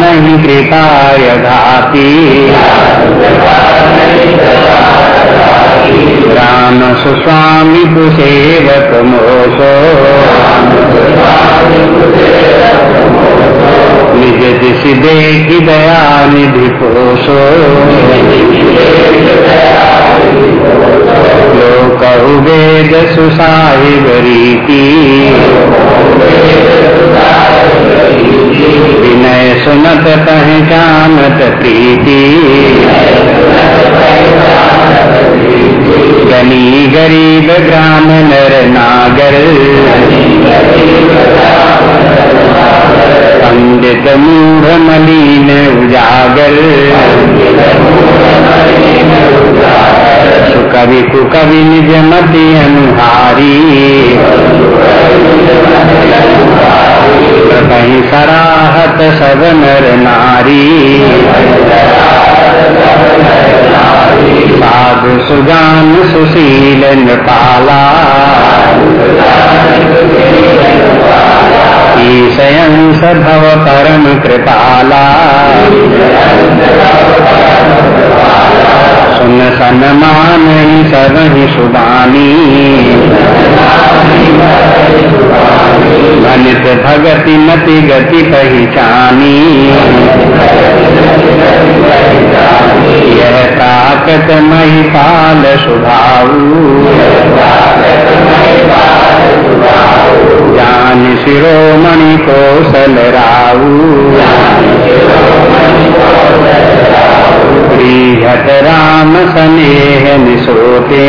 नहीं कृपाय घाती राम सुस्वामी कुसेवक मोसो निज दिश देख दया निधि पोषो लोक वेद सुसाहिब रीति विनय सुनत पहचानत प्रीति। गनी गरीब ग्राम नर नागर। पंडित मूढ़ मलिन उजागर। कवि कुकवि निज मति अनुहारी। कहीं सराहत सब नर नारी। साधु सुजान सुशील नृपाला। ईशयं सभव परम कृपाला। सुन सनमान सब ही सुबानी भनित भगति मति गति पहचानी। यह ताकत महिपाल सुभाऊ। जान शिरोमणि कौशल राऊ प्रीहत राम स्नेह निशोते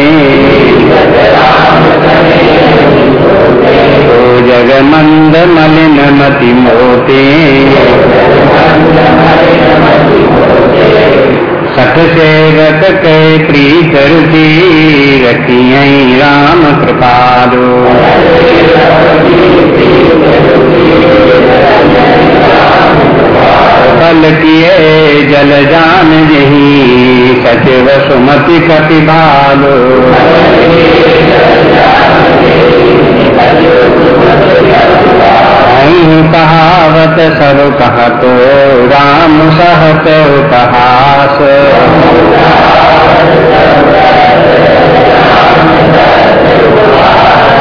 जग मंद मलिन मति मोते सठ सेवक के प्रीत रुचि रखिय राम कृपालो बल किए जल जान जही सचिव सुमति कति भालो कहावत सब कहतो, राम सहत उपहास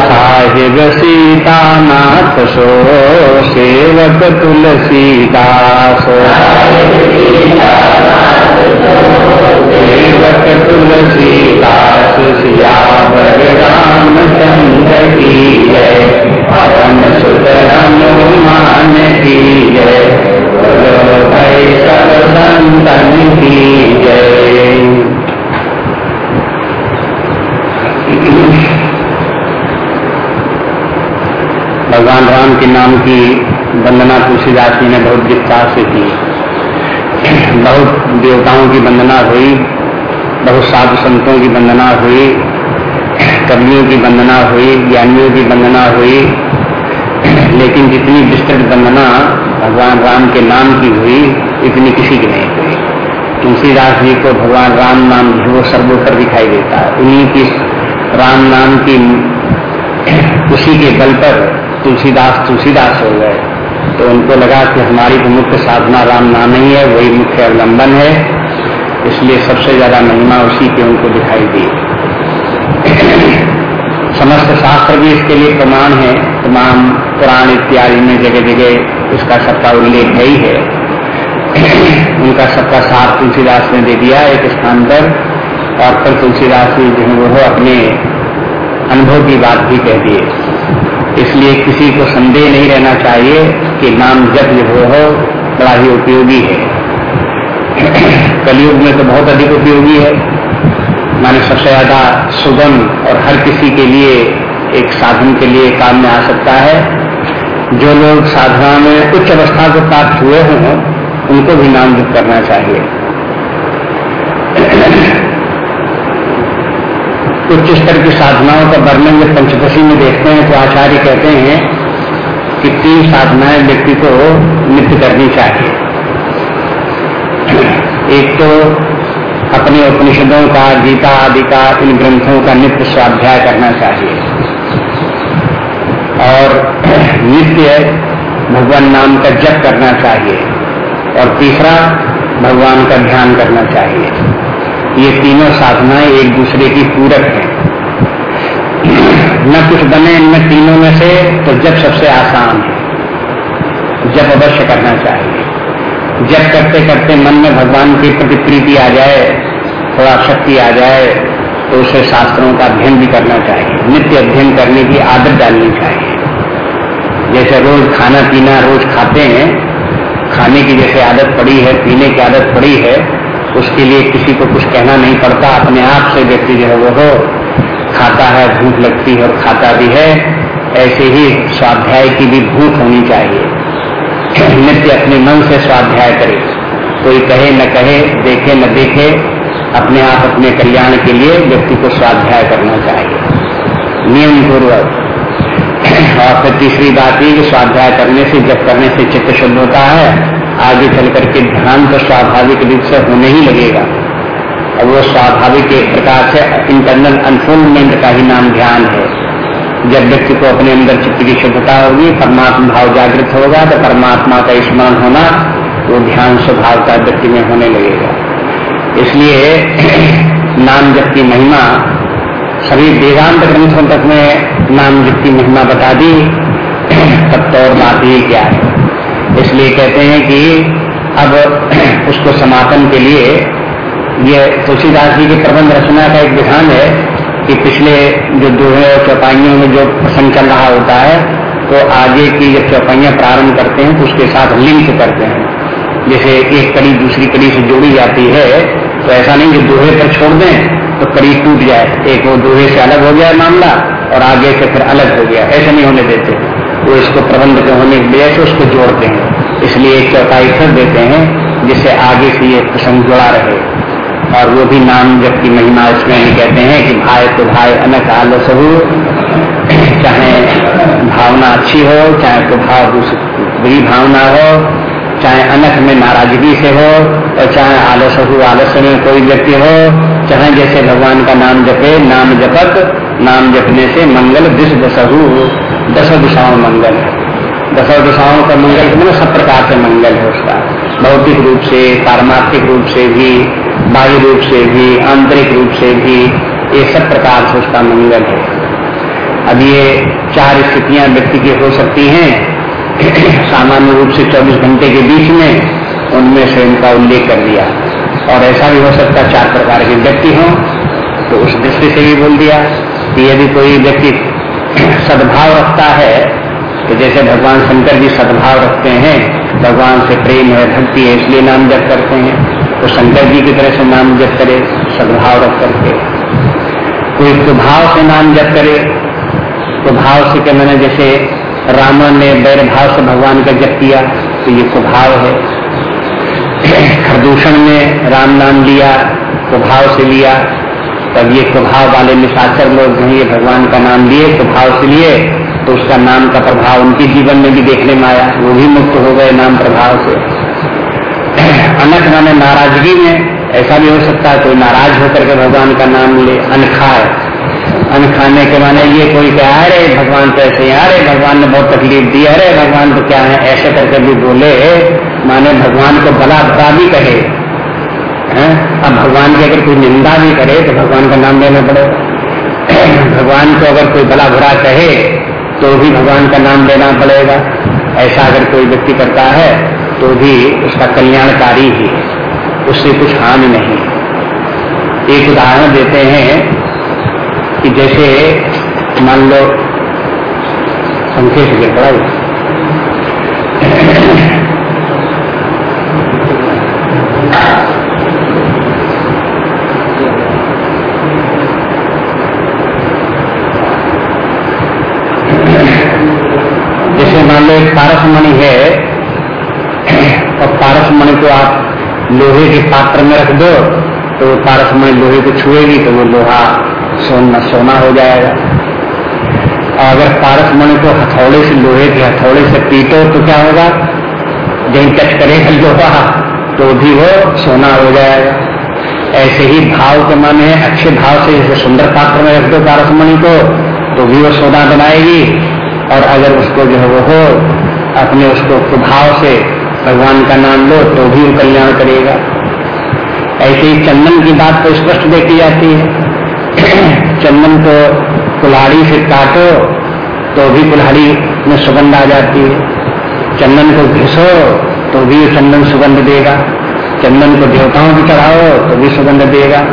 साहिब सीता नाथ सो, सेवक तुलसीदास। सेवक तुलसीदास, सियावर रामचंद्र की है पवन सुत हनुमान की सब संतन की जय भगवान राम के नाम की वंदना तुलसीदास जी ने बहुत विस्तार से की। बहुत देवताओं की वंदना हुई, बहुत साधु संतों की वंदना हुई, कवियों की वंदना हुई, ज्ञानियों की वंदना हुई। लेकिन जितनी विस्तृत वंदना भगवान राम के नाम की हुई, इतनी किसी की नहीं हुई। तुलसीदास जी को भगवान राम नाम जो सर्वोत्तर दिखाई देता है। उन्हीं की राम नाम की उसी के बल पर तुलसीदास तुलसीदास हो गए। तो उनको लगा कि हमारी तो मुख्य साधना राम नाम ही है, वही मुख्य अवलंबन है। इसलिए सबसे ज़्यादा महिमा उसी की उनको दिखाई दी। समस्त शास्त्र भी इसके लिए प्रमाण है। तमाम पुराण इत्यादि में जगह जगह इसका सबका उल्लेख है ही है। उनका सबका साथ तुलसीदास ने दे दिया एक स्थान पर। और फिर तुलसीदास जी जो वो अपने अनुभव की बात भी कह दिए। इसलिए किसी को संदेह नहीं रहना चाहिए कि नाम जप जो हो, बड़ा ही उपयोगी है। कलयुग में तो बहुत अधिक उपयोगी है। माने सबसे ज़्यादा सुगम और हर किसी के लिए एक साधन के लिए काम में आ सकता है। जो लोग साधना में उच्च अवस्था को प्राप्त हुए हों, उनको भी नाम जप करना चाहिए। उच्च स्तर की साधनाओं का वर्णन जब पंचदशी में देखते हैं तो आचार्य कहते हैं कि तीन साधनाएँ व्यक्ति को नित्य करनी चाहिए। एक तो अपने उपनिषदों का, गीता आदि का, इन ग्रंथों का नित्य स्वाध्याय करना चाहिए। और नित्य भगवान नाम का जप करना चाहिए। और तीसरा, भगवान का ध्यान करना चाहिए। ये तीनों साधनाएँ एक दूसरे की पूरक हैं। न कुछ बने इनमें तीनों में से तो जब सबसे आसान है। जब अवश्य करना चाहिए। जब करते करते मन में भगवान की प्रति प्रीति आ जाए, थोड़ा शक्ति आ जाए तो उसे शास्त्रों का अध्ययन भी करना चाहिए। नित्य अध्ययन करने की आदत डालनी चाहिए। जैसे रोज खाना पीना रोज खाते हैं, खाने की जैसे आदत पड़ी है, पीने की आदत पड़ी है, उसके लिए किसी को कुछ कहना नहीं पड़ता, अपने आप से व्यक्ति जो है वो हो, खाता है, भूख लगती है और खाता भी है, ऐसे ही स्वाध्याय की भी भूख होनी चाहिए। नित्य अपने मन से स्वाध्याय करे। कोई कहे, न कहे, देखे, न देखे, अपने आप अपने कल्याण के लिए व्यक्ति को स्वाध्याय करना चाहिए। नियम पूर्वक और फिर तीसरी बात ये स्वाध्याय करने से, जब करने से चित्त शुद्ध होता है, आगे चल करके ध्यान तो स्वाभाविक रूप से होने ही लगेगा। और वो स्वाभाविक एक प्रकार से इंटरनल अनफोल्डमेंट का ही नाम ध्यान है। जब व्यक्ति को अपने अंदर चित्त की शुद्धता होगी, परमात्मा भाव जागृत होगा तो परमात्मा का स्मरण होना, वो ध्यान स्वभाव का व्यक्ति में होने लगेगा। इसलिए नाम जप की महिमा, सभी वेदांत ग्रंथों तक में नाम जप की महिमा बता दी, तब तो और बात ही क्या है? इसलिए कहते हैं कि अब उसको समापन के लिए ये तुलसीदास जी की प्रबंध रचना का एक विधान है कि पिछले जो दोहे और चौपाइयों में जो प्रसंग चल रहा होता है तो आगे की जब चौपाइयाँ प्रारंभ करते हैं तो उसके साथ लिंक करते हैं। जैसे एक कड़ी दूसरी कड़ी से जोड़ी जाती है तो ऐसा नहीं कि दोहे पर छोड़ दें तो कड़ी टूट जाए। एक वो दोहे से अलग हो गया मामला, और आगे से फिर अलग हो गया। ऐसा नहीं होने देते। वो इसको प्रबंध के होने की वजह से उसको जोड़ते हैं। इसलिए एक चौपाई फिर देते हैं, जिससे आगे से ये प्रसंग जुड़ा रहे। और वो भी नाम जब की महिमा इसमें ही कहते हैं कि भाई तो भाई अनक आलस हो चाहे भावना अच्छी हो, चाहे तो भाव बुरी भावना हो, चाहे अनक में नाराज़गी से हो, और चाहे आलस हो आलस्य में कोई व्यक्ति हो, चाहे जैसे भगवान का नाम जपे, नाम जपत, नाम जपने से मंगल दिश दशहु दस दिशाओं मंगल है। दसों दिशाओं का मंगल मतलब सब प्रकार से मंगल है उसका। भौतिक रूप से, पारमार्थिक रूप से भी बाह्य रूप से भी, आंतरिक रूप से भी ये सब प्रकार से उसका मंगल है। अब ये चार स्थितियाँ व्यक्ति की हो सकती हैं। सामान्य रूप से 24 घंटे के बीच में उनमें से उनका उल्लेख कर दिया। और ऐसा भी हो सकता है चार प्रकार के व्यक्ति हों तो उस दृष्टि से भी बोल दिया कि यदि कोई व्यक्ति सद्भाव रखता है तो जैसे भगवान शंकर जी सद्भाव रखते हैं, भगवान से प्रेम है, भक्ति है, इसलिए नाम जप करते हैं। तो शंकर जी की तरह से नाम जप करे, सद्भाव रख करके। कोई कुभाव से नाम जप करे कुभाव से क्या मैंने जैसे रावण ने बैर भाव से भगवान का जप किया तो ये कुभाव है। खरदूषण ने राम नाम लिया कुभाव से लिया। तब ये कुभाव वाले निशाचर लोग हैं, ये भगवान का नाम लिए कुभाव से लिए तो उसका नाम का प्रभाव उनके जीवन में भी देखने में आया, वो भी मुक्त हो गए नाम प्रभाव से। अनख माने नाराज़गी में, ऐसा भी हो सकता है कोई नाराज़ होकर के भगवान का नाम ले, अनखाए। अन्न खाने के माने ये कोई क्या अरे भगवान तो ऐसे अरे भगवान ने बहुत तकलीफ़ दी, अरे भगवान तो क्या है? ऐसे करके भी बोले, माने भगवान को भला भरा भी कहे। है? अब भगवान की अगर कोई निंदा भी करे तो भगवान का नाम लेना पड़ेगा भगवान को अगर कोई भला भरा कहे तो भी भगवान का नाम लेना पड़ेगा। ऐसा अगर कोई व्यक्ति करता है तो भी उसका कल्याणकारी ही है। उससे कुछ हानि नहीं। एक उदाहरण देते हैं कि जैसे मान लो पंखे से गिर पड़ा जैसे मान लो एक पारसमणि है और पारसमणि को आप लोहे के पात्र में रख दो तो पारस मणि लोहे को छुएगी तो वो लोहा सोना सोना हो जाएगा। और अगर पारस मणि को हथौड़े से लोहे के हथौड़े से पीटो तो क्या होगा? जहीं टच करेगा लोहा तो भी वो सोना हो जाएगा। ऐसे ही भाव के माने अच्छे भाव से जैसे सुंदर पात्र में रख दो पारस मणि को तो भी वो सोना बनाएगी। और अगर उसको जो है वो हो, अपने उसको प्रभाव से भगवान का नाम लो तो भी वो कल्याण करेगा। ऐसे ही चंदन की बात तो स्पष्ट देखी जाती है। चंदन को कुल्हाड़ी से काटो तो भी कुल्हाड़ी में सुगंध आ जाती है। चंदन को घिसो तो भी चंदन सुगंध देगा। चंदन को देवताओं को चढ़ाओ तो भी सुगंध देगा।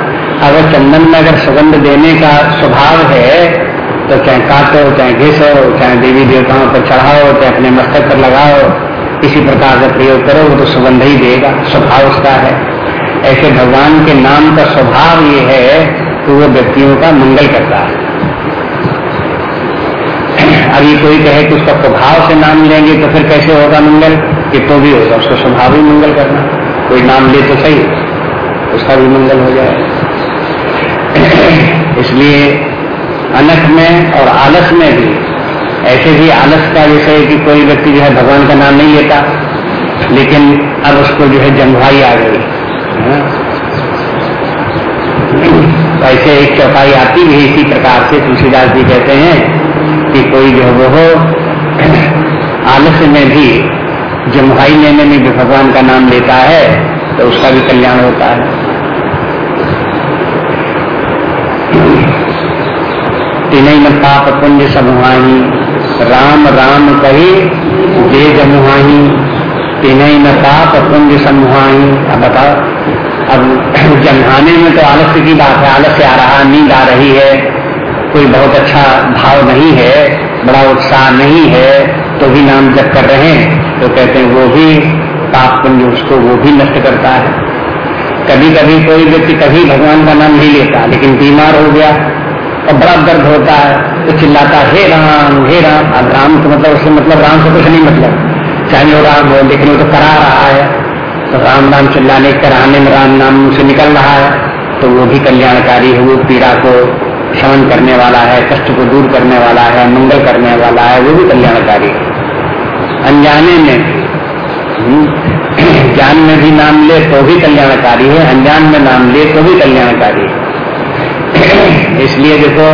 अगर चंदन में अगर सुगंध देने का स्वभाव है तो चाहे काटो, चाहे घिसो, चाहे देवी देवताओं पर चढ़ाओ, चाहे अपने मस्तक पर लगाओ इसी प्रकार का प्रयोग करो, वो तो सुगंध ही देगा, स्वभाव उसका है। ऐसे भगवान के नाम का स्वभाव ये है कि वो व्यक्तियों का मंगल करता है। अभी कोई कहे कि उसका प्रभाव से नाम लेंगे तो फिर कैसे होगा मंगल? कि तो भी होगा, उसका स्वभाव ही मंगल करना। कोई नाम ले तो सही, उसका भी मंगल हो जाए। इसलिए अनख में और आलस में भी ऐसे भी आलस का जैसे कि कोई व्यक्ति जो है भगवान का नाम नहीं लेता, लेकिन अब उसको जो है जंगवाई आ गई। हाँ। तो ऐसे एक चौपाई आती है इसी प्रकार से, तुलसीदास जी कहते हैं कि कोई जो वो आलस्य में भी जमहाई लेने में भी भगवान का नाम लेता है तो उसका भी कल्याण होता है। तीन न पाप पुंज समुहाही राम राम कही, जे जमुहाही तीन न पाप, पुंज समुहाही अब बताओ, अब जमहाने में तो आलस्य की बात है, आलस्य आ रहा, नींद आ रही है, कोई बहुत अच्छा भाव नहीं है, बड़ा उत्साह नहीं है तो भी नाम जप कर रहे हैं तो कहते हैं, वो भी पाप पुण्य उसको वो भी नष्ट करता है। कभी कभी कोई व्यक्ति कभी भगवान का नाम नहीं लेता, लेकिन बीमार हो गया और बड़ा दर्द होता है तो चिल्लाता हे राम हे राम। अब राम तो मतलब उससे मतलब राम से कुछ नहीं मतलब। चाहे वो राम हो लेकिन वो तो करा रहा है। तो राम नाम चिल्लाने कराने में राम नाम से निकल रहा है। तो वो भी कल्याणकारी है वो पीड़ा को शमन करने वाला है कष्ट को दूर करने वाला है मंगल करने वाला है वो भी कल्याणकारी है। अनजाने में हम्म, ज्ञान में भी नाम ले तो भी कल्याणकारी है अनजान में नाम ले तो भी कल्याणकारी इसलिए देखो,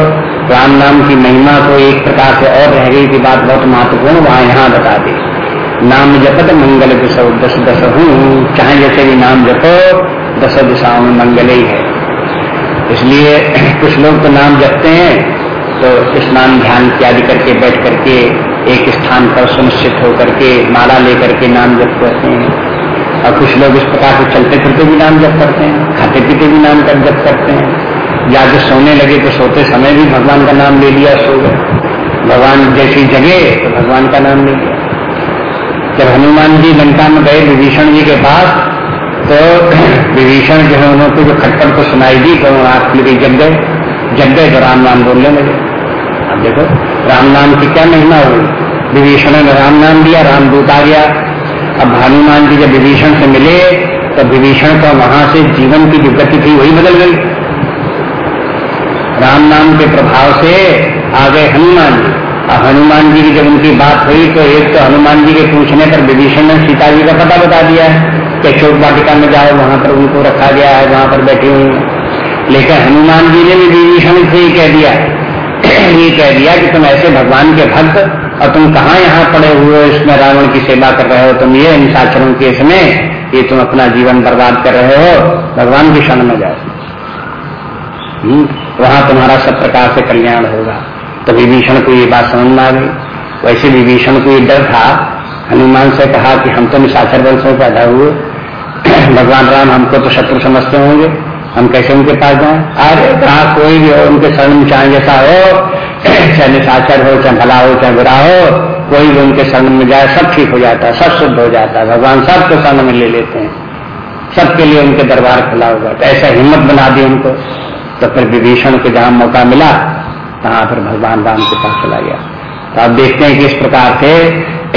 राम नाम की महिमा को एक प्रकार से और रह गई की बात बहुत महत्वपूर्ण वहाँ यहाँ बता दी। नाम जपत मंगल विषव दस दस हूँ। चाहे जैसे भी नाम जपो दस दिशाओं में मंगल ही है। इसलिए कुछ लोग तो नाम जपते हैं तो स्नान ध्यान इत्यादि करके बैठ करके, एक स्थान पर सुनिश्चित होकर के, माला लेकर के नाम जप करते हैं। और कुछ लोग इस प्रकार से चलते फिरते भी नाम जप करते हैं खाते पीते भी नाम जप करते हैं। या जो सोने लगे तो सोते समय भी भगवान का नाम ले लिया सो गए। भगवान जैसी जगे तो भगवान का नाम ले लिया। जब हनुमान जी लंका में गए विभीषण जी के पास तो विभीषण जो है उन्होंने जो खटपट को सुनाई दी तो आँख खुल गई जग गए। जग गए तो राम नाम बोलने लगे। अब देखो, राम नाम की क्या महिमा हुई विभीषण ने राम नाम दिया रामदूत आ गया। अब हनुमान जी जब विभीषण से मिले तो विभीषण का वहाँ से जीवन की जो गति थी, वही बदल गई। राम नाम के प्रभाव से आ गए हनुमान जी। अब हनुमान जी की जब उनकी बात हुई तो एक तो हनुमान जी के पूछने पर विभीषण ने सीता जी का पता बता दिया है कि चोट वाटिका में जाओ, वहाँ पर उनको रखा गया है, वहाँ पर बैठी हुई है। लेकिन हनुमान जी ने भी विभीषण से ही कह दिया। ये कह दिया कि तुम ऐसे भगवान के भक्त और तुम कहाँ यहाँ पड़े हुए इसमें रावण की सेवा कर रहे हो, तुम ये निशाचरों के इसमें ये तुम अपना जीवन बर्बाद कर रहे हो। भगवान की क्षण में जाओ। वहाँ तुम्हारा सब प्रकार से कल्याण होगा। तो विभीषण को ये बात समझ में आ गई। वैसे विभीषण को ये डर था। हनुमान से कहा कि हम तो निशाचर वंश में पैदा हुए। भगवान राम हमको तो शत्रु समझते होंगे। हम कैसे उनके पास जाए? अरे कहा, कोई भी हो, उनके शरण में चाहे जैसा हो। चाहे निशाचर हो, चाहे भला हो, चाहे बुरा हो, कोई भी उनके शरण में जाए, सब ठीक हो जाता है, सब शुद्ध हो जाता है। भगवान सबको शरण में ले लेते हैं। सबके लिए उनके दरबार खुला होगा तो ऐसा हिम्मत बना दी उनको। तो फिर विभीषण को जहाँ मौका मिला, तहां फिर भगवान राम के पास चला गया। तो आप देखते हैं कि इस प्रकार से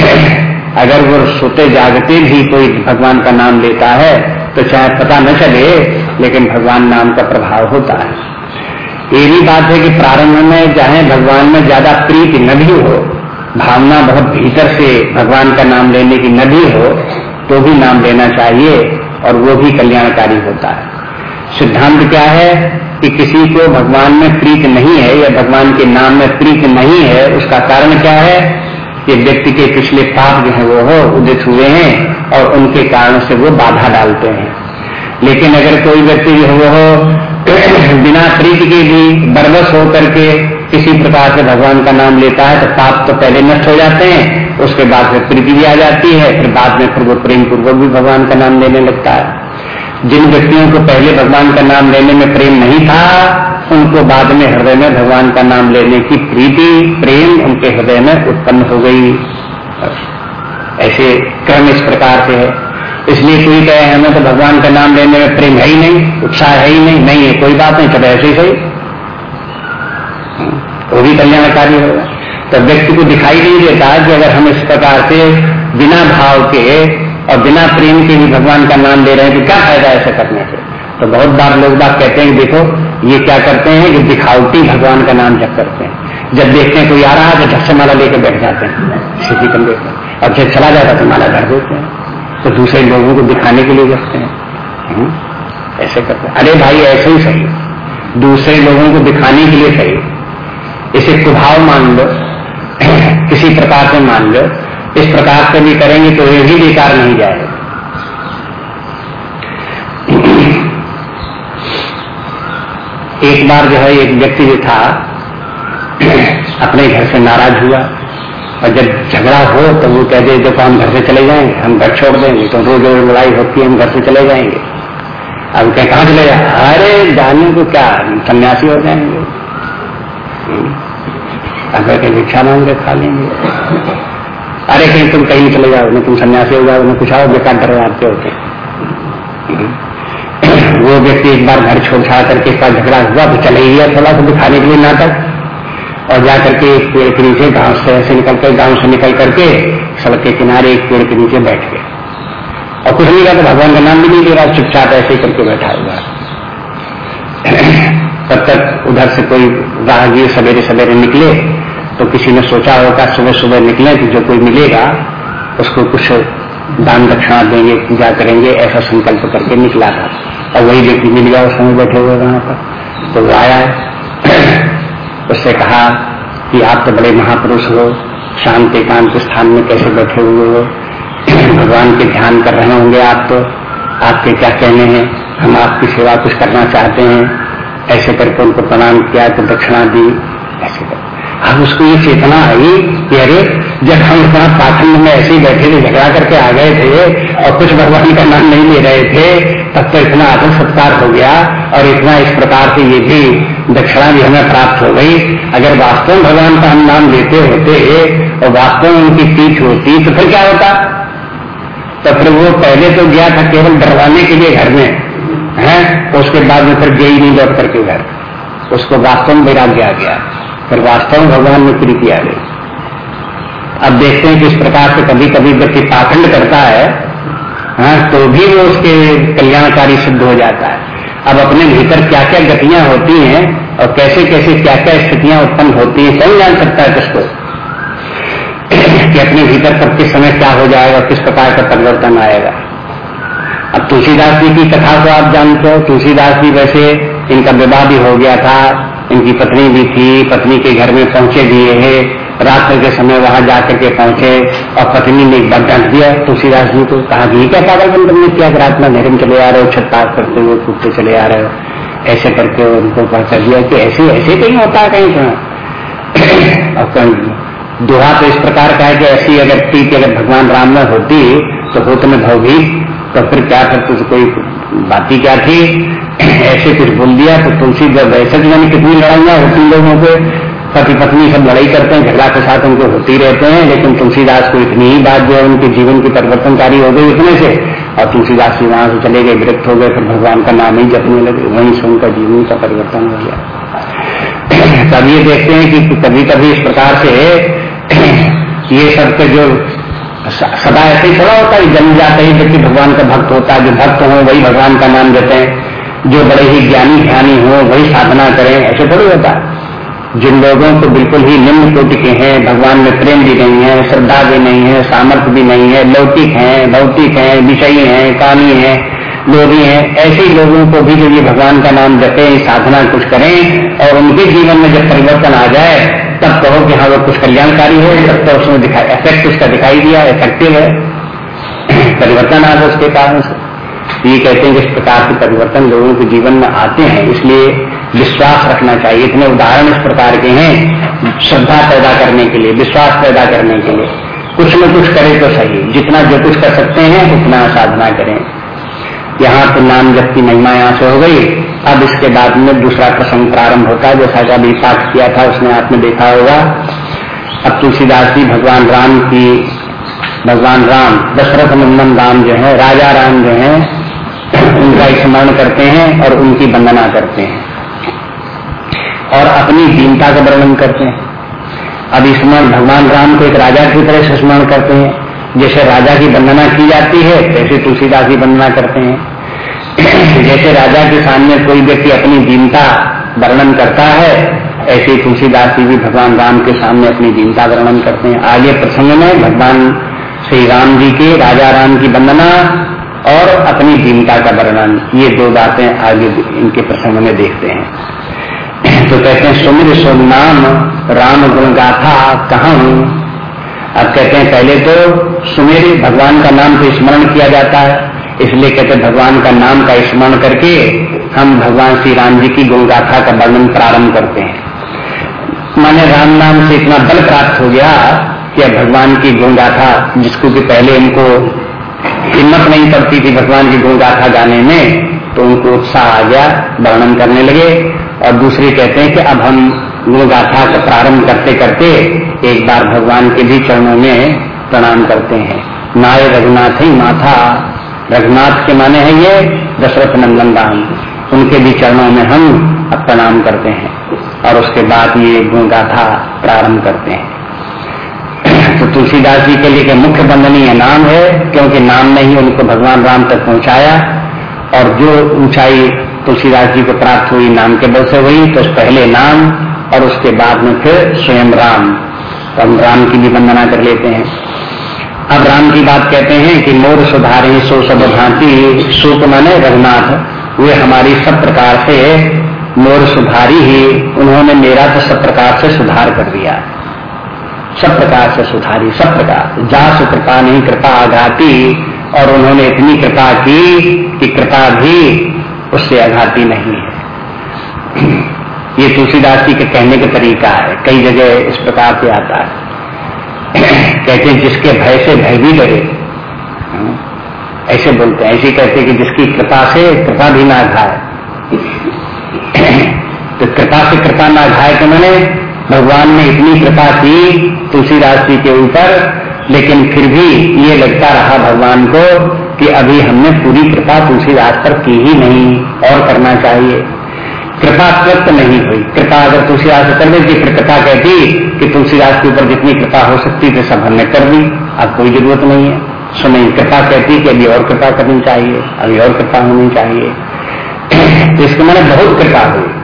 अगर वो सोते जागते भी कोई भगवान का नाम लेता है तो चाहे पता न चले, लेकिन भगवान नाम का प्रभाव होता है। ये भी बात है कि प्रारंभ में चाहे भगवान में ज़्यादा प्रीति न भी हो, भावना बहुत भीतर से भगवान का नाम लेने की न भी हो तो भी नाम लेना चाहिए और वो भी कल्याणकारी होता है। सिद्धांत क्या है? कि किसी को भगवान में प्रीत नहीं है या भगवान के नाम में प्रीत नहीं है, उसका कारण क्या है? कि व्यक्ति के पिछले पाप जो है वो हो, उदित हुए हैं और उनके कारण से वो बाधा डालते हैं। लेकिन अगर कोई व्यक्ति जो है वो हो, बिना प्रीत के भी बरबस होकर के किसी प्रकार से भगवान का नाम लेता है तो पाप तो पहले नष्ट हो जाते हैं, उसके बाद फिर प्रीति भी आ जाती है, फिर बाद में फिर वो प्रेम पूर्वक भी भगवान का नाम लेने लगता है। जिन व्यक्तियों को पहले भगवान का नाम लेने में प्रेम नहीं था, उनको बाद में हृदय में भगवान का नाम लेने की प्रीति, प्रेम उनके हृदय में उत्पन्न हो गई। ऐसे क्रम इस प्रकार से है। इसलिए कोई कहे हमें तो भगवान का नाम लेने में प्रेम है ही नहीं, उत्साह है ही नहीं नहीं है कोई बात नहीं तो ऐसे ही सही। वो भी कल्याणकारी होगा। तो व्यक्ति को दिखाई नहीं देता कि अगर हम इस प्रकार से बिना भाव के और बिना प्रेम के भी भगवान का नाम ले रहे हैं तो क्या फ़ायदा ऐसा करने से? तो बहुत बार लोग बात कहते हैं देखो ये क्या करते हैं कि दिखावटी भगवान का नाम जब करते हैं। जब देखते हैं कोई आ रहा है तो झट से माला लेकर बैठ जाते हैं। किसी कंधे पर। और जब चला जाता तो माला धर देते हैं। तो दूसरे लोगों को दिखाने के लिए करते हैं। हम्म, ऐसे करते हैं। अरे भाई ऐसे ही सही। दूसरे लोगों को दिखाने के लिए सही। इसे कुभाव मान लो। किसी प्रकार से मान लो। इस प्रकार से भी करेंगे तो ये भी बेकार नहीं जाएगा। एक बार जो है एक व्यक्ति जो था, अपने घर से नाराज़ हुआ और जब झगड़ा हो तो वो कह दे, देखो हम घर से चले जाएँगे, हम घर छोड़ देंगे तो रोज रोज लड़ाई होती है, हम घर से चले जाएँगे। अब क्या कहा चले जाए अरे जाने को क्या, सन्यासी हो जाएँगे। अगर कहीं भिक्षा मांग खा लेंगे। अरे कहीं तुम कहीं चले जाओ, ना तुम सन्यासी हो जाओ, ना कुछ आओ बेकार डरवाते होते। वो व्यक्ति एक बार घर छोड़ छाड़ करके बार झगड़ा हुआ तो चले गया थोड़ा सा दिखाने के लिए नाटक। और जाकर के एक पेड़ के नीचे गाँव से ऐसे निकल कर, गाँव से निकल करके सड़क के किनारे एक पेड़ के नीचे बैठ गए और कुछ नहीं कहा तो भगवान का नाम भी नहीं ले रहा, चुपचाप ऐसे करके बैठा हुआ। तब तक उधर से कोई राहगीर सवेरे सवेरे निकले तो किसी ने सोचा होगा सुबह सुबह निकले तो जो कोई मिलेगा, उसको कुछ दान दक्षिणा देंगे, पूजा करेंगे, ऐसा संकल्प करके निकला था। और वही व्यक्ति मिल गया, उस समय बैठे हुए वहाँ पर। तो वो आया, उससे कहा कि आप तो बड़े महापुरुष हो, शांति एकांत स्थान में कैसे बैठे हुए हो? भगवान के ध्यान कर रहे होंगे आप तो। आपके क्या कहने हैं? हम आपकी सेवा कुछ करना चाहते हैं। ऐसे करके उनको प्रणाम किया तो दक्षिणा दी, ऐसे कर अब उसको ये चेतना आई कि अरे, जब हम इतना पाखंड में ऐसे ही बैठे थे, झगड़ा करके आ गए थे और कुछ भगवान का नाम नहीं ले रहे थे, तब तो इतना आदर सत्कार हो गया और इतना इस प्रकार से ये भी दक्षिणा भी हमें प्राप्त हो गई। अगर वास्तव में भगवान का हम नाम लेते होते और वास्तव में उनकी पीठ होती तो फिर क्या होता? तो फिर वो पहले तो गया था केवल डरवाने के लिए घर में, है? उसके बाद में फिर गई नहीं लौट करके घर। उसको वास्तव में वैराग्य आ गया। फिर वास्तव में भगवान में प्रीति आ गई अब देखते हैं कि इस प्रकार से कभी कभी व्यक्ति पाखंड करता है हाँ तो भी वो उसके कल्याणकारी सिद्ध हो जाता है। अब अपने भीतर क्या क्या गतियाँ होती हैं और कैसे कैसे क्या क्या स्थितियाँ उत्पन्न होती हैं, कौन जान सकता है किसको? कि अपने भीतर कब किस समय क्या हो जाएगा, किस प्रकार का परिवर्तन आएगा। अब तुलसीदास जी की कथा को आप जानते हो, तुलसीदास जी वैसे इनका विवाह भी हो गया था इनकी पत्नी भी थी, पत्नी के घर में पहुँचे भी है। रात्र के समय वहाँ जाकर के पहुँचे और पत्नी ने एक बार डांट दिया। तुलसीदास जी को कहा कि क्या पागल तुमने क्या? रात में घेरे में चले आ रहे हो छत पार करते हुए कूदते चले आ रहे हो? ऐसे करके उनको पहुँचा दिया कि ऐसे ऐसे कहीं होता है कहीं कहीं और दोहा तो इस प्रकार का है कि ऐसी अगर प्रीति अगर भगवान राम में होती तो हो तुम्हें भवभीत तो फिर क्या फिर तुझ कोई बात ही क्या थी? ऐसे कुछ बोल दिया तो तुलसी जब वैसे भी मैंने कितनी लड़ाइयाँ होती लोगों के पति पत्नी सब लड़ाई करते हैं, झगड़ा के साथ उनको होती रहते हैं, लेकिन तुलसीदास को इतनी ही बात जो है उनके जीवन की परिवर्तनकारी हो गई इतने से। और तुलसीदास जी वहाँ से चले गए, विरक्त हो गए, फिर भगवान का नाम ही जपने लगे। वहीं से उनका जीवन का परिवर्तन हो गया। तब ये देखते हैं कि कभी कभी इस प्रकार से ये सब के जो सदा ऐसे ही थोड़ा होता है, जन्म जाते ही व्यक्ति भगवान का भक्त होता है, जो भक्त हो, वही भगवान का नाम देते हैं। जो बड़े ही ज्ञानी, ध्यानी हो, वही साधना करें, ऐसे थोड़ी होता। जिन लोगों को बिल्कुल ही निम्न कोटि के हैं, भगवान में प्रेम भी नहीं है, श्रद्धा भी नहीं है सामर्थ्य भी नहीं है, लौकिक हैं, भौतिक हैं, विषयी हैं, कामी हैं, लोभी हैं, ऐसे लोगों को भी जो ये भगवान का नाम जपे साधना कुछ करें, और उनके जीवन में जब परिवर्तन आ जाए, तब कहो कि हाँ वो कुछ कल्याणकारी हो, तब तो उसमें इफ़ेक्ट उसका दिखाई दिया इफ़ेक्टिव है। परिवर्तन आ उसके कारण से। ये कहते हैं कि इस प्रकार के परिवर्तन लोगों के जीवन में आते हैं, इसलिए विश्वास रखना चाहिए। इतने उदाहरण इस प्रकार के हैं, श्रद्धा पैदा करने के लिए, विश्वास पैदा करने के लिए। कुछ न कुछ करें तो सही, जितना जो कुछ कर सकते हैं, उतना साधना करें। यहाँ तो नाम जब की महिमा यहाँ से हो गई। अब इसके बाद में दूसरा प्रसंग प्रारंभ होता है जैसा कि भी पाठ किया था, उसने आपने देखा होगा। अब तुलसीदास जी भगवान राम की, भगवान राम, दशरथ नंदन राम जो है, राजा राम जो है उनका स्मरण करते हैं और उनकी वंदना करते हैं। और अपनी दीनता का वर्णन करते हैं। अब स्मरण भगवान राम को एक राजा की तरह से स्मरण करते हैं। जैसे राजा की वंदना की जाती है, वैसे तुलसीदास की वंदना करते हैं। जैसे राजा के सामने कोई व्यक्ति अपनी दीनता वर्णन करता है, ऐसे तुलसीदास जी भी भगवान राम के सामने अपनी दीनता वर्णन करते हैं। आगे प्रसंग में भगवान श्री राम जी के, राजा राम की वंदना और अपनी जीविका का वर्णन, ये दो बातें आगे इनके प्रसंग में देखते हैं। तो कहते हैं, सुमिर सुन नाम राम गुण गाथा कहा हूँ? अब कहते हैं, पहले तो सुमिर, भगवान का नाम तो स्मरण किया जाता है, इसलिए कहते भगवान का नाम का स्मरण करके हम भगवान श्री राम जी की गुणगाथा का वर्णन प्रारंभ करते हैं। माने राम नाम से इतना बल प्राप्त हो गया कि भगवान की गुणगाथा, जिसको कि पहले इनको हिम्मत नहीं पड़ती थी भगवान की गुणगाथा गाने में तो उनको उत्साह आ गया, वर्णन करने लगे। और दूसरे कहते हैं कि अब हम गुणगाथा का प्रारंभ करते करते एक बार भगवान के भी चरणों में प्रणाम करते हैं। नाय रघुनाथ ही माथा। रघुनाथ के माने हैं ये दशरथ नंदन राम। उनके भी चरणों में हम अब प्रणाम करते हैं। और उसके बाद ये गुणगाथा प्रारंभ करते हैं। तो तुलसीदास जी के लिए मुख्य बंदनीय नाम है, क्योंकि नाम ने ही उनको भगवान राम तक पहुँचाया। और जो ऊंचाई तुलसीदास जी को प्राप्त हुई नाम के बल से हुई तो पहले नाम और उसके बाद में फिर स्वयं राम। तो हम राम की भी वंदना कर लेते हैं। अब राम की बात कहते हैं कि मोर सुधारी सो सब भांति, सुख माने रघुनाथ। वे हमारी सब प्रकार से मोर सुधारी ही, उन्होंने मेरा तो सब प्रकार से सुधार कर दिया। सब प्रकार से सुधारी, सब प्रकार। जा सु कृपा नहीं, कृपा आघाती। और उन्होंने इतनी कृपा की कि कृपा भी उससे आघाती नहीं है। ये तुलसीदास जी के कहने का तरीका है। कई जगह इस प्रकार से आता है। कहते हैं, जिसके भय से भय भी डरे। ऐसे बोलते हैं। ऐसे कहते हैं कि जिसकी कृपा से कृपा भी ना घाए तो कृपा से कृपा ना घाए के मैंने भगवान ने इतनी कृपा की तुलसीदास जी के ऊपर, लेकिन फिर भी ये लगता रहा भगवान को कि अभी हमने पूरी कृपा तुलसी तुलसीदास पर की ही नहीं, और करना चाहिए। कृपा तृप्त नहीं हुई। कृपा अगर तुलसी तुलसीदास कर देती फिर कृपा कहती कि तुलसीदास के ऊपर जितनी कृपा हो सकती थी, सब हमने कर दी। अब कोई ज़रूरत नहीं है। सो कृपा कहती कि अभी और कृपा करनी चाहिए, अभी और कृपा होनी चाहिए। इसके मैंने बहुत कृपा हुई।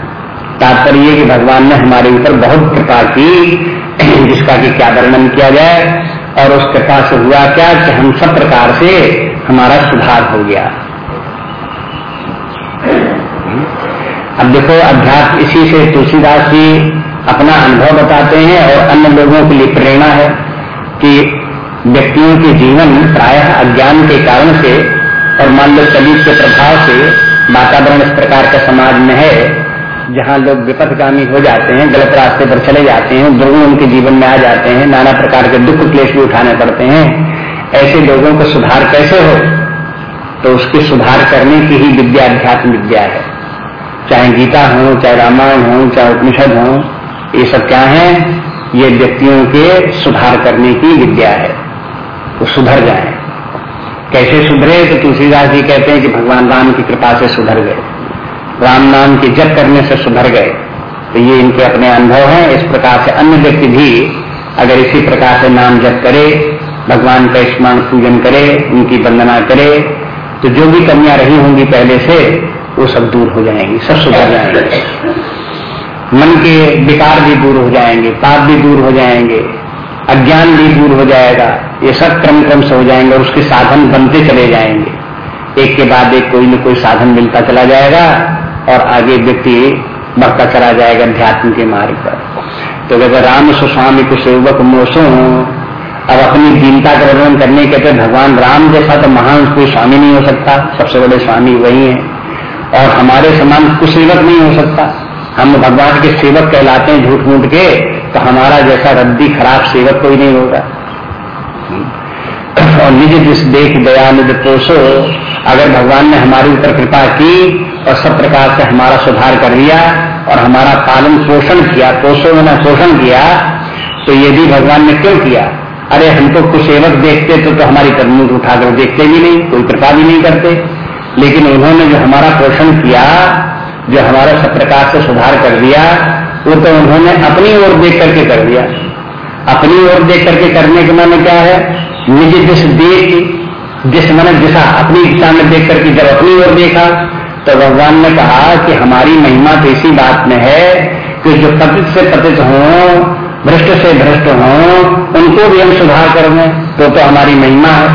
तात्पर्य कि भगवान ने हमारे ऊपर बहुत कृपा की, जिसका कि क्या वर्णन किया जाए, और उस कृपा से हुआ क्या कि हम सब प्रकार से हमारा सुधार हो गया। अब देखो, अध्यात्म इसी से तुलसीदास जी अपना अनुभव बताते हैं और अन्य लोगों के लिए प्रेरणा है कि व्यक्तियों के जीवन प्रायः अज्ञान के कारण से और मान लो कलीब के प्रभाव से वातावरण इस प्रकार का समाज में है जहाँ लोग विपथगामी हो जाते हैं, गलत रास्ते पर चले जाते हैं, दुर्गुण उनके जीवन में आ जाते हैं, नाना प्रकार के दुख क्लेश भी उठाने पड़ते हैं। ऐसे लोगों को सुधार कैसे हो? तो उसके सुधार करने की ही विद्या अध्यात्म विद्या है। चाहे गीता हो, चाहे रामायण हो, चाहे उपनिषद हो, ये सब क्या है? ये व्यक्तियों के सुधार करने की विद्या है। वो तो सुधर जाए। कैसे सुधरे? तो तुलसीदास जी कहते हैं कि भगवान राम की कृपा से सुधर गए। राम नाम के जप करने से सुधर गए। तो ये इनके अपने अनुभव हैं। इस प्रकार से अन्य व्यक्ति भी अगर इसी प्रकार से नाम जप करे, भगवान का स्मरण पूजन करे, उनकी वंदना करे तो जो भी कमियाँ रही होंगी पहले से, वो सब दूर हो जाएँगी, सब सुधर जाएँगे। मन के विकार भी दूर हो जाएँगे, पाप भी दूर हो जाएँगे, अज्ञान भी दूर हो जाएगा, ये सब क्रम क्रम से हो जाएँगे और उसके साधन बनते चले जाएँगे। एक के बाद एक कोई न कोई साधन मिलता चला जाएगा और आगे व्यक्ति बढ़ता चला जाएगा अध्यात्म के मार्ग पर। तो अगर राम सुस्वामी को सेवक मोसो अब अपनी दीनता का वर्णन करने के तो भगवान राम जैसा तो महान कोई स्वामी नहीं हो सकता। सबसे बड़े स्वामी वही है। और हमारे समान कुछ सेवक नहीं हो सकता। हम भगवान के सेवक कहलाते हैं झूठ मूठ के तो हमारा जैसा रद्दी खराब सेवक कोई नहीं होगा। और निज जिस देख दया निज पोषो अगर भगवान ने हमारे ऊपर कृपा की और सब प्रकार से हमारा सुधार कर दिया और हमारा पालन पोषण किया पोषो मैंने पोषण किया तो ये भी भगवान ने क्यों किया? अरे हमको कुछ सेवक देखते तो, तो हमारी तरमुख उठाकर देखते भी नहीं कोई कृपा भी नहीं करते। लेकिन उन्होंने जो हमारा पोषण किया जो हमारा सब प्रकार से सुधार कर दिया वो तो उन्होंने अपनी ओर देख करके कर दिया। अपनी ओर देख करके करने के माने क्या है? निज जिस देख जिस मैंने दिशा अपनी दिशा में देख करके जब अपनी ओर देखा तो भगवान ने कहा कि हमारी महिमा तो इसी बात में है कि जो पतित से पतित हो, भ्रष्ट से भ्रष्ट हो, उनको भी हम सुधार कर दें तो तो हमारी महिमा है।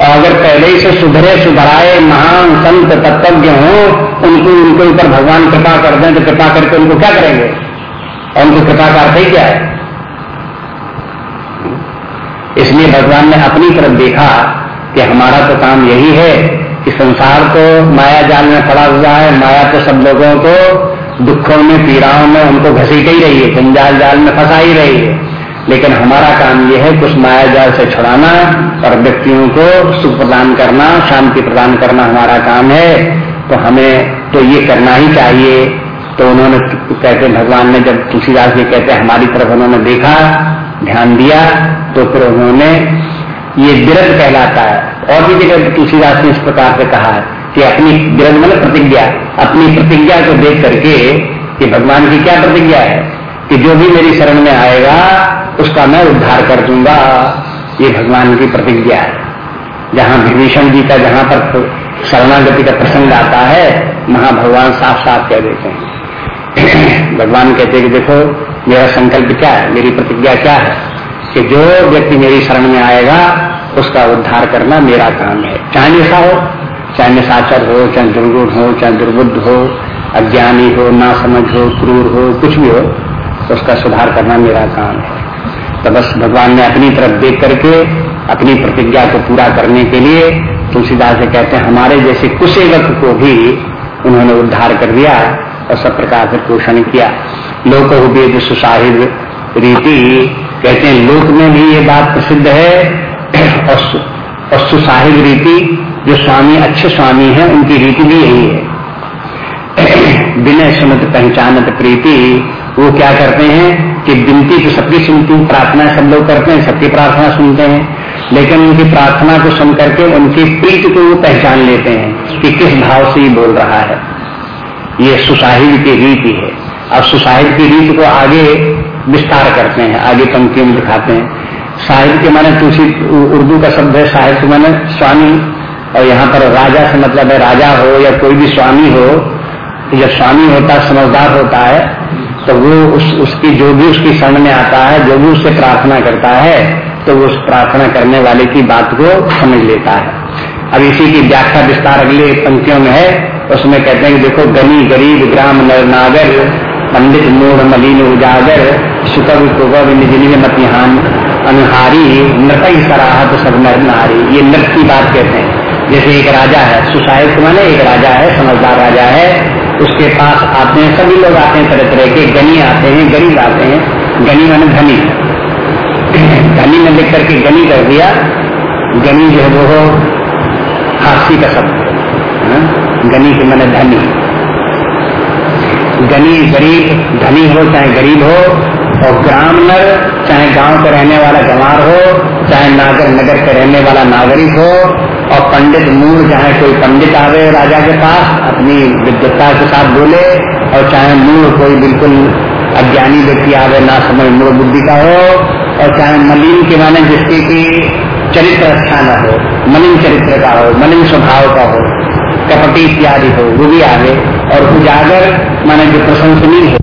और अगर पहले से सुधरे, सुधराए, महान संत, तत्वज्ञ हो, उनको, उनके ऊपर भगवान कृपा कर दें तो कृपा करके उनको क्या करेंगे? और उनको कृपा का अर्थ ही क्या? है इसलिए भगवान ने अपनी तरफ़ देखा कि हमारा तो काम यही है कि संसार तो माया जाल में पड़ा हुआ है, माया तो सब लोगों को, दुखों में, पीड़ाओं में, उनको घसीट ही रही है जंजाल जाल में फंसा ही रही है। लेकिन हमारा काम यह है, कुछ माया जाल से छुड़ाना और व्यक्तियों को सुख प्रदान करना, शांति प्रदान करना हमारा काम है। तो हमें तो ये करना ही चाहिए। तो उन्होंने कहते भगवान ने जब तुलसीदास जी कहते हमारी तरफ़ उन्होंने देखा, ध्यान दिया तो फिर उन्होंने ये विरत कहलाता है। और भी जगह तुलसीदास ने इस प्रकार से कहा है कि अपनी मतलब प्रतिज्ञा, अपनी प्रतिज्ञा को देख करके कि भगवान की क्या प्रतिज्ञा है? कि जो भी मेरी शरण में आएगा, उसका मैं उद्धार कर दूँगा। ये भगवान की प्रतिज्ञा है। जहाँ विभीषण जी का, जहाँ पर शरणागति का प्रसंग आता है, वहाँ भगवान साफ़ साफ़ कह देते हैं। भगवान कहते हैं कि देखो, मेरा संकल्प क्या है? मेरी प्रतिज्ञा क्या है? कि जो व्यक्ति मेरी शरण में आएगा उसका उद्धार करना मेरा काम है। चाहे निशा हो, चाहे निशाचर हो, चाहे दुर्गुण हो, चाहे दुर्बुद्ध हो, अज्ञानी हो ना समझ हो, क्रूर हो, कुछ भी हो तो उसका सुधार करना मेरा काम है। तो बस भगवान ने अपनी तरफ़ देख करके, अपनी प्रतिज्ञा को पूरा करने के लिए तुलसीदास से कहते हैं, हमारे जैसे कुशेवक को भी उन्होंने उद्धार कर दिया और सब प्रकार से पोषण किया। लोक वेद सुसाहिब रीति, कहते हैं, लोक में भी ये बात प्रसिद्ध है और सुसाहिब रीति, जो स्वामी, अच्छे स्वामी हैं, उनकी रीति भी यही है। विनय सुनत पहचानत प्रीति, वो क्या करते हैं कि विनती तो सबकी सुनती, प्रार्थना सब लोग करते हैं, सबकी प्रार्थना सुनते हैं, लेकिन उनकी प्रार्थना को सुन करके उनकी प्रीति को वो पहचान लेते हैं कि किस भाव से ये बोल रहा है। ये सुसाहिब की रीति है। अब सुसाहिब की रीति को आगे विस्तार करते हैं, आगे पंक्तियों में दिखाते हैं। साहिब के माने तुलसी, उर्दू का शब्द है साहिब के माने स्वामी, और यहाँ पर राजा से मतलब है राजा हो या कोई भी स्वामी हो या स्वामी होता है, समझदार होता है तो वो उस, उसकी जो भी उसकी शरण में आता है, जो भी उससे प्रार्थना करता है तो वो उस प्रार्थना करने वाले की बात को समझ लेता है। अब इसी की व्याख्या विस्तार अगले पंक्तियों में है, उसमें कहते हैं कि देखो, गनी, गरीब, ग्राम नरनागर पंडित, मूढ़, मलिन, उजागर सुकव कुगव निजनी मतिहान, अनुहारी नृतई सराहत सब नर ये नृत्य की बात कहते हैं जैसे एक राजा है सुसाहित माने एक राजा है, समझदार राजा है, उसके पास आते हैं, सभी लोग आते हैं तरह तरह के, गनी आते हैं, गरीब आते हैं, गनी मैंने धनी धनी ने लिख करके गनी कर दिया, गनी जो है वो हास्य का शब्द हाँ? गनी के मैंने धनी गनी गरीब, धनी हो चाहे गरीब हो और ग्राम नर चाहे गाँव का रहने वाला गंवार हो, चाहे नागर नगर के रहने वाला नागरिक हो, और पंडित मूल चाहे कोई पंडित आवे राजा के पास, अपनी विद्वत्ता के साथ बोले, और चाहे मूल कोई बिल्कुल अज्ञानी व्यक्ति आवे, ना समझ मूल बुद्धि का हो, और चाहे मलिन के माने जिसके की चरित्र अच्छा न हो, मलिन चरित्र का हो, मलिन स्वभाव का हो, कपटी इत्यादि हो, वो भी आवे, और उजागर माने जो प्रशंसनीय हो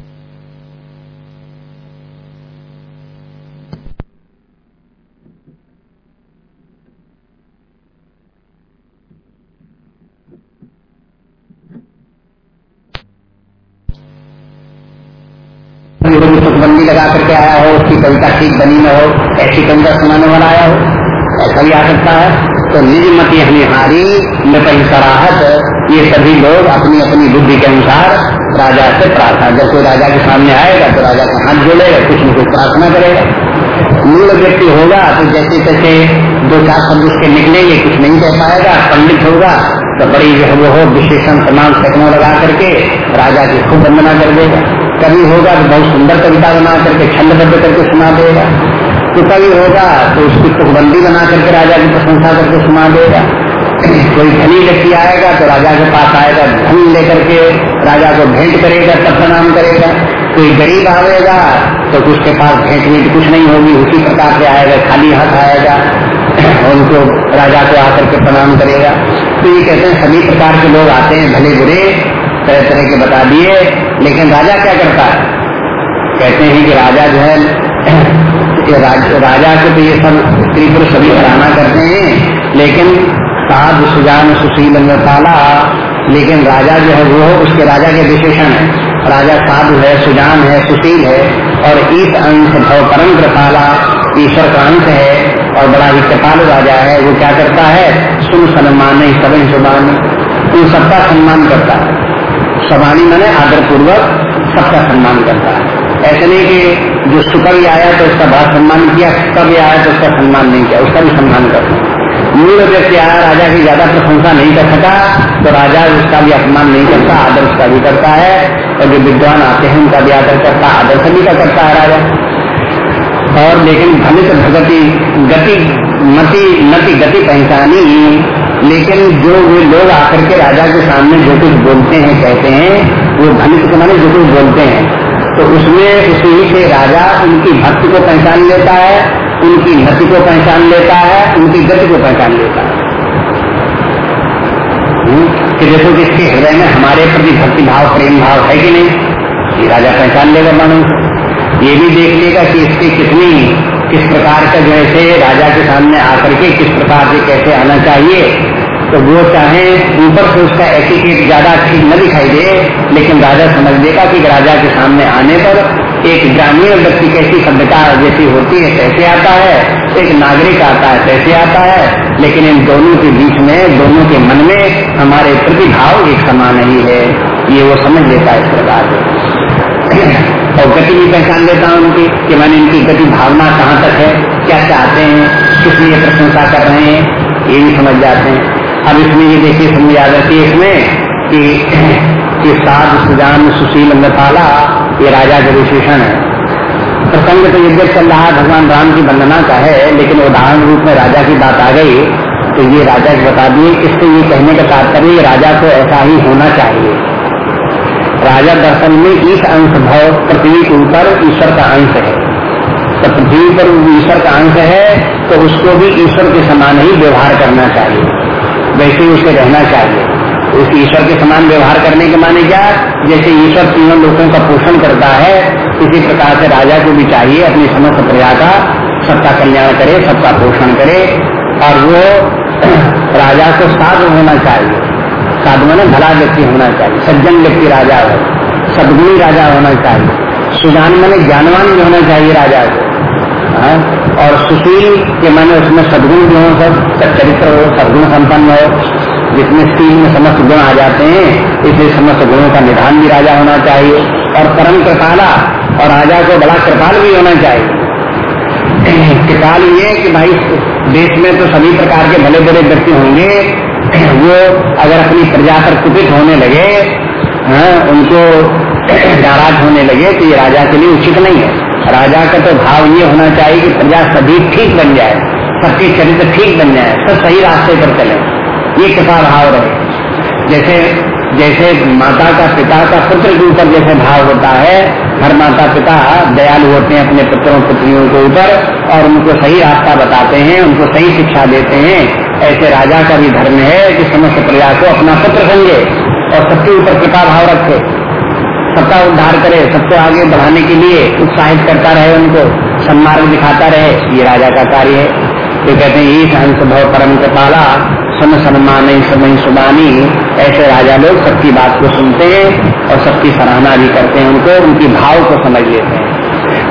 लगा करके आया हो, उसकी कविता ठीक बनी न हो, ऐसी कविता सुनाने वाला आया हो, ऐसा भी आ सकता है। तो निज मती सराहत ये सभी लोग अपनी अपनी बुद्धि के अनुसार राजा से प्रार्थना, जब कोई राजा के सामने आएगा तो राजा का हाथ जोड़ेगा, कुछ न कुछ प्रार्थना करेगा। मूल व्यक्ति होगा तो जैसे तैसे दो चार शब्द उसके निकलेंगे, कुछ नहीं कह पाएगा, पंडित होगा तो बड़ी जो है विशेषण, समान सैकड़ों लगा करके राजा की खूब वंदना कर देगा। कभी होगा तो बहुत सुंदर कविता बना करके, छंदबद्ध करके सुना देगा। तो कभी होगा तो उसकी तुकबंदी बना करके राजा की प्रशंसा करके सुना देगा। कोई धनी व्यक्ति आएगा तो राजा के पास आएगा, धन लेकर के राजा को भेंट करेगा तब प्रणाम करेगा। कोई गरीब आएगा तो उसके पास भेंट भेंट कुछ नहीं होगी, उसी प्रकार से आएगा, खाली हाथ आएगा उनको राजा को आकर के प्रणाम करेगा। तो ये कहते हैं, सभी प्रकार के लोग आते हैं, भले बुरे तरह तरह के बता दिए लेकिन राजा क्या करता है? कहते हैं कि राजा जो है राज, राजा को तो ये सब स्त्री पुरुष सभी सराहना करते हैं लेकिन साध सुजान सुशील पाला लेकिन राजा जो है वो उसके राजा के विशेषण है। राजा साधु है सुजान है सुशील है और इस अंश भव परम कृपाला ईश्वर का अंश है और बड़ा ही कृपाल राजा है वो क्या करता है? सुन सन्मान सबन सुबान उन सबका सम्मान करता है। सवानी मैंने आदर पूर्वक सबका सम्मान करता है। ऐसे नहीं कि जो सुकवि आया तो उसका बड़ा सम्मान किया कवि आया तो उसका सम्मान नहीं किया, उसका भी सम्मान करता मूल व्यक्ति आया, राजा की ज़्यादा प्रशंसा नहीं कर सका तो राजा उसका भी अपमान नहीं करता, आदर उसका भी करता है, और जो विद्वान आते हैं उनका भी आदर करता, आदर सभी का करता है राजा। और लेकिन भलित भगति, गति, मति नति गति पहचानी लेकिन जो वे लोग आकर के राजा के सामने जो कुछ बोलते हैं, कहते हैं, वो धनिक के माने जो कुछ बोलते हैं तो उसमें उसी से राजा उनकी भक्ति को पहचान लेता है, उनकी नति को पहचान लेता है, उनकी गति को पहचान लेता है। कि देखो कि इसके हृदय में हमारे प्रति भक्ति भाव प्रेम भाव है कि नहीं? ये राजा पहचान लेगा मानो। ये भी देख लेगा कि इसकी कितनी किस प्रकार का जैसे राजा के सामने आकर के किस प्रकार से कैसे आना चाहिए तो वो चाहे ऊपर से उसका एटिकेट ज़्यादा ठीक न दिखाई दे, लेकिन राजा समझ देगा कि राजा के सामने आने पर एक ग्रामीण व्यक्ति कैसी सभ्यता जैसी होती है, कैसे आता है, एक नागरिक आता है, कैसे आता है, लेकिन इन दोनों के बीच में, दोनों के मन में हमारे प्रतिभाव एक समान ही है, ये वो समझ लेता है इस प्रकार और गति भी पहचान लेता हूँ उनकी कि मैंने इनकी गति भावना कहाँ तक है क्या चाहते हैं किस लिए प्रशंसा कर रहे हैं ये भी समझ जाते हैं। अब इसमें ये देखिए समझ आ जाती है इसमें कि, कि साध सुजान सुशील मृताला ये राजा का विशेषण है। प्रसंग तो युद्ध चल रहा भगवान राम की वंदना का है लेकिन उदाहरण रूप में राजा की बात आ गई तो ये राजा बता दिए इससे ये कहने का तात्पर्य राजा को ऐसा ही होना चाहिए। राजा दर्शन में इस अंश भाव पृथ्वी के ऊपर ईश्वर का अंश है। तो पृथ्वी पर ईश्वर का अंश है तो उसको भी ईश्वर के समान ही व्यवहार करना चाहिए। वैसे ही उसे रहना चाहिए। उस ईश्वर के समान व्यवहार करने के माने क्या? जैसे ईश्वर तीनों लोगों का पोषण करता है, इसी प्रकार से राजा को भी चाहिए अपनी समस्त प्रजा का, सबका कल्याण करे, सबका पोषण करे, और वो राजा को साध होना चाहिए। साधु ने भला व्यक्ति होना चाहिए, सज्जन व्यक्ति राजा हो, सदगुणी राजा होना चाहिए, सुजान मैंने ज्ञानवान भी होना चाहिए राजा को हाँ? और सुशील के मैंने उसमें सदगुण भी हो सब चरित्र हो, सदगुण संपन्न हो, जिसमें स्त्री में समस्त गुण आ जाते हैं, इसलिए समस्त गुणों का निधान भी राजा होना चाहिए, और परम कृपाला और राजा को बड़ा कृपाल भी होना चाहिए कृपाल ये कि भाई, देश में तो सभी प्रकार के भले बड़े व्यक्ति होंगे वो अगर अपनी प्रजा पर कुपित होने लगे हाँ, उनको नाराज़ होने लगे तो ये राजा के लिए उचित नहीं है। राजा का तो भाव ये होना चाहिए कि प्रजा सभी ठीक बन जाए सबके चरित्र ठीक बन जाए सब सही रास्ते पर चले। ये कृपा भाव रहे। जैसे जैसे माता का पिता का पुत्र के ऊपर जैसे भाव होता है हर माता पिता दयालु होते हैं अपने पुत्रों पुत्रियों के ऊपर और उनको सही रास्ता बताते हैं उनको सही शिक्षा देते हैं। ऐसे राजा का भी धर्म है कि समस्त प्रजा को अपना पुत्र समझे और सबके ऊपर कृपा भाव रखे। सबका उद्धार करे, सबको आगे बढ़ाने के लिए उत्साहित करता रहे, उनको सम्मान दिखाता रहे। ये राजा का कार्य है। तो कहते हैं, ईश हंस भव परम कृपाला सम सम्मान समय सुबानी। ऐसे राजा लोग सबकी बात को सुनते हैं और सबकी सराहना भी करते हैं उनको, उनकी भाव को समझ लेते हैं।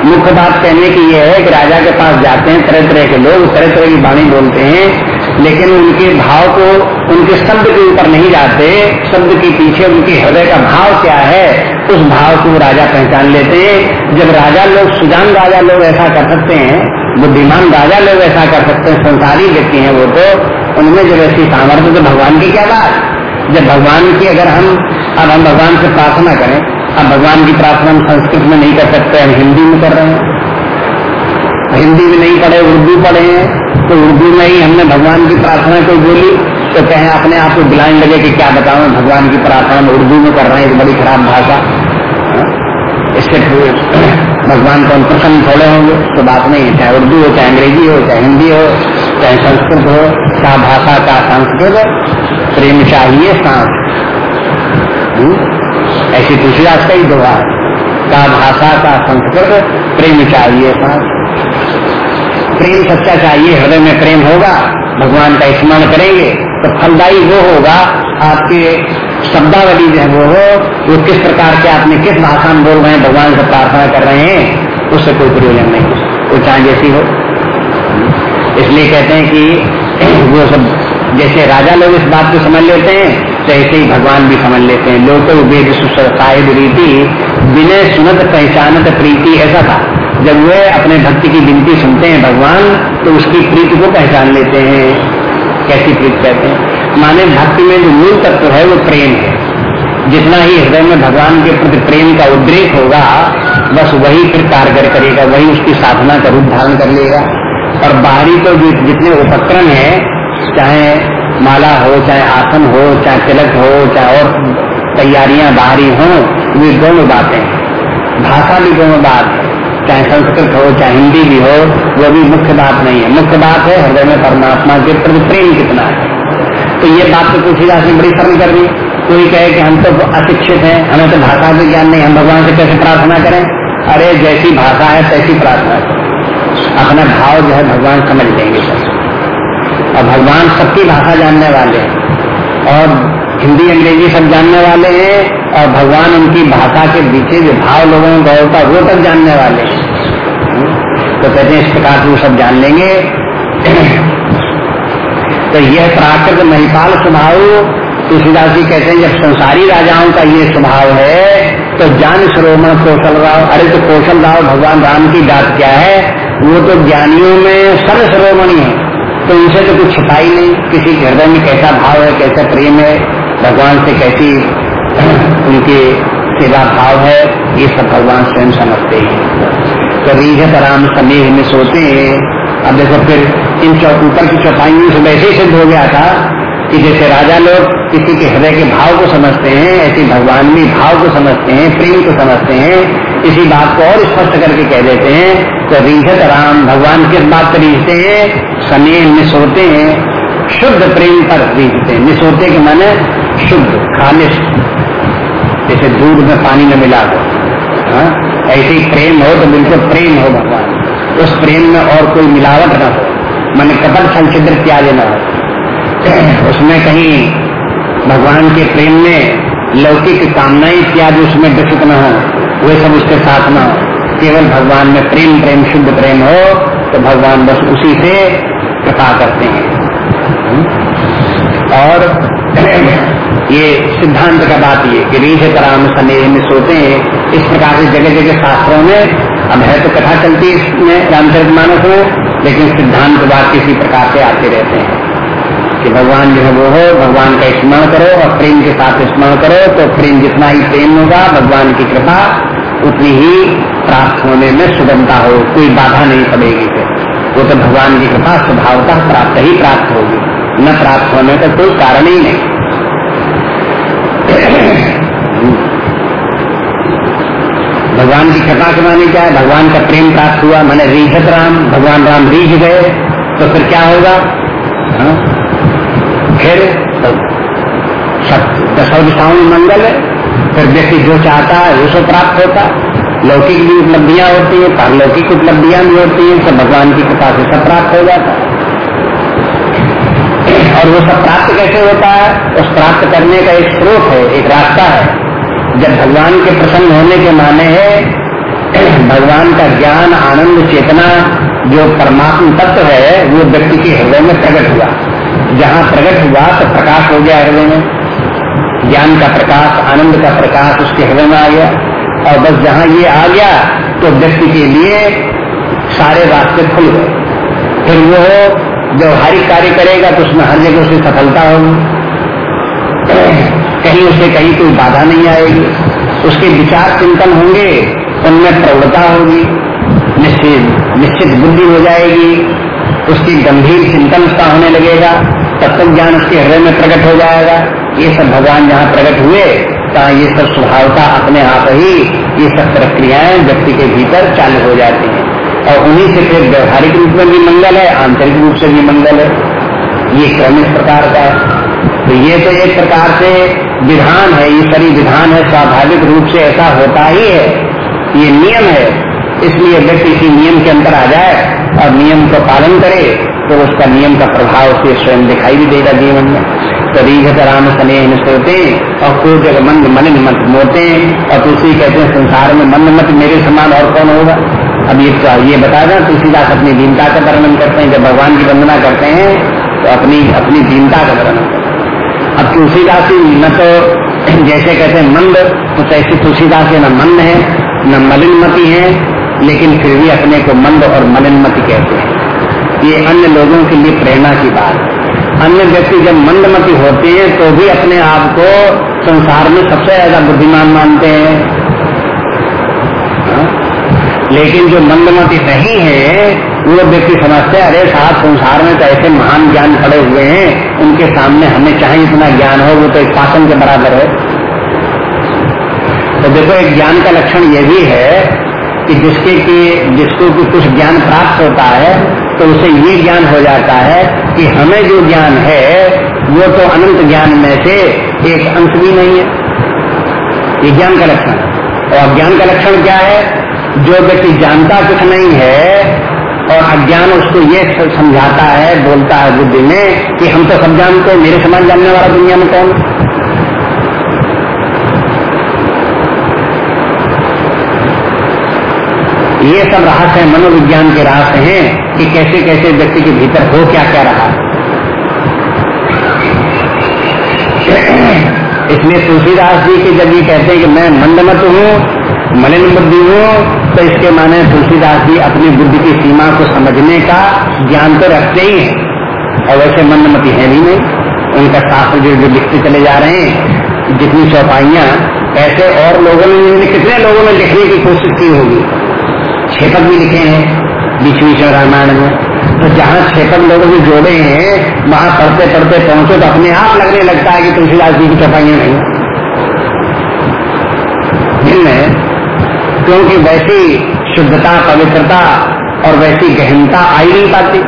मुख्य बात कहने की यह है कि राजा के पास जाते हैं, तरह तरह के लोग, तरह तरह की वाणी बोलते हैं। लेकिन उनके भाव को, उनके शब्द के ऊपर नहीं जाते, शब्द के पीछे उनके हृदय का भाव क्या है, उस भाव को राजा पहचान लेते जब राजा लोग, सुजान राजा लोग ऐसा कर सकते हैं, बुद्धिमान राजा लोग ऐसा कर सकते हैं, संसारी व्यक्ति हैं वो तो उनमें जब ऐसी सामर्थ्य तो भगवान की क्या बात? जब भगवान की अगर हम, अब हम भगवान से प्रार्थना करें, अब भगवान की प्रार्थना हम संस्कृत में नहीं कर सकते, हम हिंदी में कर रहे हैं। हिंदी में नहीं पढ़े, उर्दू पढ़े हैं। तो उर्दू में ही हमने भगवान की प्रार्थना कोई बोली? तो कहें, अपने आप को बिलाइन लगे कि क्या बताऊँ? भगवान की प्रार्थना हम उर्दू में कर रहे हैं, एक बड़ी खराब भाषा। इससे भगवान को हम प्रसन्न थोड़े होंगे। तो बात नहीं है, चाहे उर्दू हो, चाहे अंग्रेज़ी हो, चाहे हिंदी हो, चाहे संस्कृत हो, क्या भाषा का संस्कृत प्रेम चाहिए सांस। हम्म? ऐसी तुलसीदास का ही दोहा का भाषा का संस्कृत प्रेम चाहिए सांस। प्रेम सच्चा चाहिए, हृदय में प्रेम होगा, भगवान का स्मरण करेंगे तो फलदायी वो होगा, आपके शब्दावली जो है वो हो, वो किस प्रकार के आपने किस भाषा में बोल रहे हैं, भगवान से प्रार्थना कर रहे हैं, उससे कोई प्रयोजन नहीं वो चाहे जैसी हो। इसलिए कहते हैं कि वो सब, जैसे राजा लोग इस बात को समझ लेते हैं तो ऐसे ही भगवान भी समझ लेते हैं। लोग तो वेद साहिब रीति बिना सुनत पहचानत प्रीति ऐसा था। जब वे अपने भक्ति की विनती सुनते हैं भगवान तो उसकी प्रीति को पहचान लेते हैं। कैसी प्रीति कहते हैं? माने भक्ति में जो मूल तत्व है, वो प्रेम है। जितना ही हृदय में भगवान के प्रति प्रेम का उद्रेक होगा, बस वही फिर कारगर करेगा, वही उसकी साधना का रूप धारण कर लेगा। और बाहरी तो जितने उपक्रम है, चाहे माला हो, चाहे आसन हो, चाहे तिलक हो, चाहे और तैयारियाँ बाहरी हो, वे दोनों बातें भाषा भी दोनों बात है। चाहे संस्कृत हो, चाहे हिंदी भी हो, वो भी मुख्य बात नहीं है। मुख्य बात है, हृदय में परमात्मा के प्रति प्रेम कितना है। तो ये बात तो तुलसीदास ने बड़ी शर्म कर दी कोई कहे कि हम तो अशिक्षित हैं, हमें तो भाषा का ज्ञान नहीं, हम भगवान से कैसे प्रार्थना करें? अरे, जैसी भाषा है, तैसी प्रार्थना करें। अपना भाव जो है, भगवान समझ लेंगे और भगवान सबकी भाषा जानने वाले हैं। और हिंदी, अंग्रेज़ी सब जानने वाले हैं और भगवान उनकी भाषा के पीछे जो भाव लोगों को होता वो तक जानने वाले हैं। तो कहते हैं, इस प्रकार से वो सब जान लेंगे। तो यह प्राकृत महिपाल स्वभाव, तुलसीदास जी कहते हैं, जब संसारी राजाओं का ये स्वभाव है तो जान श्रोमण कौशल राव अरे तो कौशल राव, भगवान राम की बात क्या है? वो तो ज्ञानियों में सर्व सर्वमणि है। तो उनसे तो कुछ छिपाई नहीं। किसी के हृदय में कैसा भाव है, कैसा प्रेम है भगवान से कैसी उनके सेवा भाव है, ये सब भगवान स्वयं समझते हैं। तो रीझत राम समेह में सोते हैं, अब देखो फिर इन ऊपर की चौपाइयों से वैसे सिद्ध हो गया था कि जैसे राजा लोग किसी के हृदय के भाव को समझते हैं, ऐसे भगवान भी भाव को समझते हैं, प्रेम को समझते हैं, इसी बात को और स्पष्ट करके कह देते हैं तो रीझत राम भगवान किस बात पर रीझते हैं स्नेह निसोते हैं, शुद्ध प्रेम पर रीझते हैं निसोते के माने शुद्ध खालिश जैसे दूध में पानी में मिला हो हाँ? ऐसे ही प्रेम हो तो बिल्कुल प्रेम हो भगवान। उस प्रेम में और कोई मिलावट न हो। मन कपट संचिद्र त्याग न हो। उसमें कहीं भगवान के प्रेम में लौकिक कामनाएँ इत्यादि उसमें दूषित न हो। वे सब उसके साथ न हो। केवल भगवान में प्रेम प्रेम, शुद्ध प्रेम हो तो भगवान बस उसी से कृपा करते हैं? और ये सिद्धांत का बात ये, कि रीझ कराम स्नेह में सोते हैं। इस प्रकार से जगह जगह शास्त्रों में, अब है तो कथा चलती है इसमें रामचरित मानस में लेकिन सिद्धांत बात किसी प्रकार से आते रहते हैं। कि भगवान जो है वो हो, भगवान का स्मरण करो और प्रेम के साथ स्मरण करो तो प्रेम जितना ही प्रेम होगा, भगवान की कृपा उतनी ही प्राप्त होने में सुगमता हो, कोई बाधा नहीं पड़ेगी वो तो भगवान की कृपा स्वभावता प्राप्त ही प्राप्त होगी। न प्राप्त होने का कोई कारण ही नहीं। भगवान की कृपा के माने क्या है भगवान का प्रेम प्राप्त हुआ, मैंने रीझत राम, भगवान राम रीझ गए तो फिर क्या होगा? हा? फिर तो दसों दिशाओं में मंगल है, फिर व्यक्ति जो चाहता है वो सब प्राप्त होता। लौकिक भी उपलब्धियाँ होती है, पारलौकिक उपलब्धियाँ भी होती है सब भगवान की कृपा से सब प्राप्त हो जाता। है और वो सब प्राप्त कैसे होता है? उस प्राप्त करने का एक स्रोत है, एक रास्ता है। जब भगवान के प्रसन्न होने के माने है, भगवान का ज्ञान, आनंद, चेतना, जो परमात्म तत्व है, वो व्यक्ति के हृदय में प्रकट हुआ। जहाँ प्रकट हुआ तो प्रकाश हो गया हृदय में। ज्ञान का प्रकाश, आनंद का प्रकाश उसके हृदय में आ गया। और बस जहाँ ये आ गया तो व्यक्ति के लिए सारे रास्ते खुल गए। फिर वो व्यवहारिक कार्य करेगा तो उसमें हर जगह उसे सफलता होगी। कहीं उसे कहीं कोई बाधा नहीं आएगी। उसके विचार चिंतन होंगे, उनमें प्रवणता होगी, निश्चित निश्चित बुद्धि हो जाएगी। उसकी गंभीर चिंतन उसका होने लगेगा तत्व ज्ञान उसके हृदय में प्रकट हो जाएगा। ये सब भगवान जहाँ प्रकट हुए, तहाँ ये सब स्वभावता अपने आप ही ये सब प्रक्रियाएँ व्यक्ति के भीतर चालू हो जाती और उन्हीं से फिर व्यवहारिक रूप में भी मंगल है, आंतरिक रूप से भी मंगल है। ये क्रम इस प्रकार का है। तो ये तो एक प्रकार से विधान है ईश्वरी विधान है, स्वाभाविक रूप से ऐसा होता ही है। ये नियम है। इसलिए व्यक्ति इसी नियम के अंदर आ जाए और नियम का पालन करे तो उसका नियम का प्रभाव उसे स्वयं दिखाई भी देगा जीवन में। तो रीघ राम स्नेह सोते, और जगह मंद मन मत मोते, और तुलसी कहते हैं, संसार में मंद मत मेरे समान और कौन होगा? अब ये तो ये बता दें तुलसीदास अपनी दीनता का वर्णन करते हैं, जब भगवान की वंदना करते हैं तो अपनी अपनी दीनता का वर्णन करते हैं अब तुलसीदास न तो जैसे कहते हैं मंद तो ऐसे तुलसीदास न मंद है, न मलिनमती है, लेकिन फिर भी अपने को मंद और मलिनमती कहते हैं ये अन्य लोगों के लिए प्रेरणा की बात अन्य व्यक्ति जब मंदमती होते हैं तो भी अपने आप को संसार में सबसे ज़्यादा बुद्धिमान मानते हैं हाँ? लेकिन जो मंदमती नहीं है, वो व्यक्ति समझते अरे साथ संसार में तो ऐसे महान ज्ञान पड़े हुए हैं, उनके सामने हमें चाहे इतना ज्ञान हो, वो तो एक पासन के बराबर है। तो देखो, एक ज्ञान का लक्षण ये भी है कि जिसके कि, जिसको कि कुछ ज्ञान प्राप्त होता है तो उसे ये ज्ञान हो जाता है कि हमें जो ज्ञान है, वो तो अनंत ज्ञान में से एक अंश भी नहीं है। ये ज्ञान का लक्षण और अज्ञान का लक्षण क्या है? जो व्यक्ति जानता कुछ नहीं है और अज्ञान उसको ये समझाता है, बोलता है बुद्धि में कि हम तो सब जानते हैं, मेरे समान जानने वाला दुनिया में कौन? ये सब रहस्य मनोविज्ञान के रहस्य हैं कि कैसे कैसे व्यक्ति के भीतर हो क्या क्या रहा। इसलिए तुलसीदास जी के जब ये कहते हैं कि मैं मंदमत हूँ, मलिन बुद्धि हूँ तो इसके माने तुलसीदास जी अपनी बुद्धि की सीमा को समझने का ज्ञान तो रखते ही है। और वैसे मंदमती है भी नहीं। उनका शास्त्र जो जो लिखते चले जा रहे हैं, जितनी चौपाइयाँ, ऐसे और लोगों ने कितने लोगों ने लिखने की कोशिश की होगी। छेपक भी लिखे हैं बीच बीच में रामायण में। तो जहाँ छेपक लोगों ने जोड़े हैं, वहाँ पढ़ते पढ़ते पहुंचो तो अपने आप लगने लगता है कि तुलसीदास जी की चौपाइयाँ नहीं। क्योंकि वैसी शुद्धता, पवित्रता और वैसी गहनता आ ही नहीं पाती।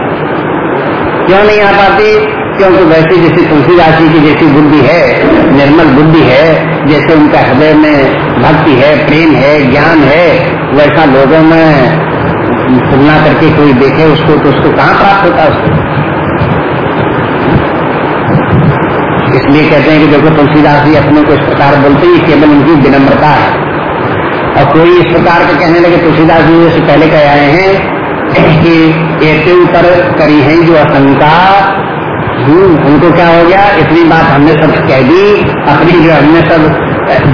क्यों नहीं आ पाती? क्योंकि वैसी जैसी तुलसीदास जी की जैसी बुद्धि है, निर्मल बुद्धि है, जैसे उनका हृदय में भक्ति है, प्रेम है, ज्ञान है, वैसा लोगों में तुलना करके कोई देखे उसको तो उसको कहाँ प्राप्त होता उसको? इसलिए कहते हैं कि देखो तुलसीदास जी अपने को इस प्रकार बोलते हैं केवल उनकी विनम्रता है। और कोई इस प्रकार के कहने लगे तुलसीदास जी से पहले कह आए हैं कि ऐसे ऊपर करी है जो आशंका हम्म, उनको क्या हो गया? इतनी बात हमने सब कह दी अपनी जो हमने सब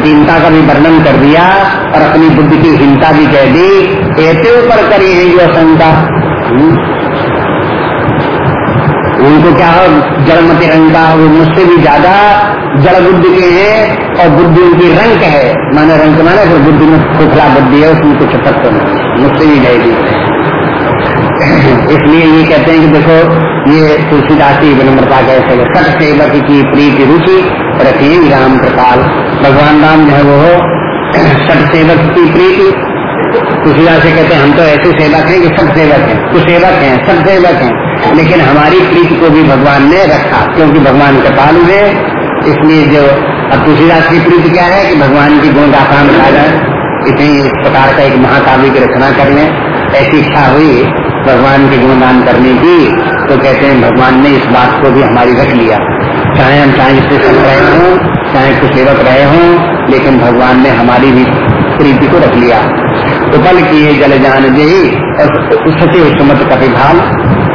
दीनता का भी वर्णन कर दिया और अपनी बुद्धि की हीनता भी कह दी। ऐसे ऊपर करी है जो आशंका। उनको क्या हो? जड़मती रंग का वो मुझसे भी ज़्यादा जड़ बुद्धि के हैं और बुद्धि उनकी रंग है। माने रंग माने फिर बुद्धि में खोखला बुद्धि है, उसमें कुछ तत्व नहीं मुझसे भी जाएगी इसलिए ये कहते हैं कि देखो, ये तुलसीदास की विनम्रता कैसे सत सेवक की प्रीति रुचि रखिए राम कृपाल भगवान राम जो है वो हो, सत सेवक की प्रीति। तुलसीदास कहते हैं, हम तो ऐसे सेवक हैं कि सब सेवक हैं। कुछ सेवक हैं, सब सेवक हैं। लेकिन हमारी प्रीति को भी भगवान ने रखा, क्योंकि भगवान कृपालु है, इसलिए जो, अब तुलसीदास की प्रीति क्या है कि भगवान की गुण आसान खा जाए। इतनी इस प्रकार का एक महाकाव्य की रचना कर लें। ऐसी इच्छा हुई भगवान के गुणगान करने की तो कहते हैं भगवान ने इस बात को भी हमारी रख लिया। चाहे हम चाहे इससे सुन रहे हों, चाहे कुछ सेवक रहे हों, लेकिन भगवान ने हमारी भी प्रीति को रख लिया। तो उपल किए जल जान दे सचे सुमत कपिभाल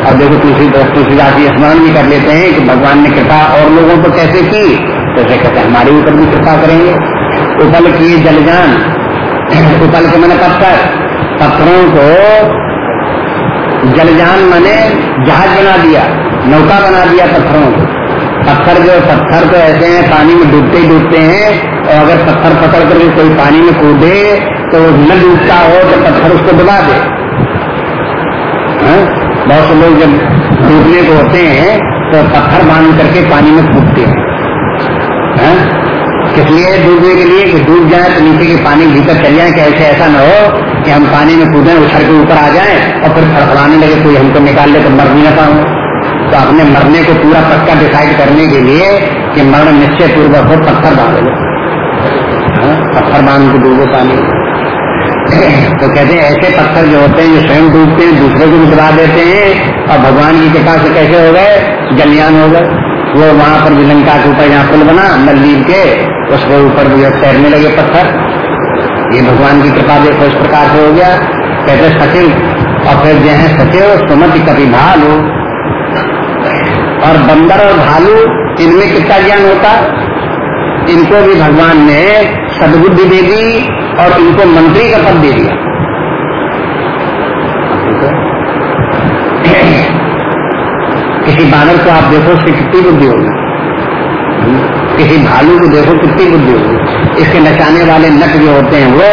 और देखो तुलसी तुलसीदास जी स्मरण भी कर लेते हैं कि भगवान ने कृपा और लोगों को कैसे की? तो कहते हमारे ऊपर भी कृपा करेंगे। उपल किए जलजान उपल के मैंने पत्थर। पत्थरों को जलजान मैंने जहाज़ बना दिया, नौका बना दिया पत्थरों को। पत्थर जो, पत्थर तो ऐसे हैं, पानी में डूबते ही डूबते हैं, और अगर पत्थर पकड़ कर कोई पानी में कूदे तो न डूबता हो तो पत्थर उसको दबा दे। हाँ? बहुत से लोग जब डूबने को होते हैं तो पत्थर बाँध करके पानी में कूदते हैं। हाँ? किस लिए डूबने के लिए? कि डूब जाए तो नीचे के पानी भीतर चल जाए कि ऐसे ऐसा न हो कि हम पानी में कूदें उछल के ऊपर आ जाए और फिर फड़फड़ाने लगे कोई हमको निकाल ले तो मर भी ना पाऊँ। तो अपने मरने को पूरा पक्का डिसाइड करने के लिए कि मरण निश्चय पूर्वक हो पत्थर बाँध लो। हाँ, पत्थर बाँध के डूबो पानी। तो कहते हैं, ऐसे पत्थर जो होते हैं, जो स्वयं डूबते हैं, दूसरे को भी डुबा देते हैं, और भगवान की कृपा से कैसे हो गए? जलयान हो गए। वो वहाँ पर विलंका के ऊपर यहाँ पुल बना, नलदीप के, उसके ऊपर भी तैरने लगे पत्थर। ये भगवान की कृपा देखो, इस प्रकार से हो गया। कहते सचिव, और फिर जो है, सचिव, सुमति कभी भालू। और बंदर और भालू, इनमें कितना ज्ञान होता? इनको भी भगवान ने सदबुद्धि दे दी और इनको मंत्री का पद दे दिया। किसी बानर को आप देखो, उसकी कितनी बुद्धि होगी। किसी भालू को देखो, कितनी बुद्धि होगी। इसके नचाने वाले नट जो होते हैं, वो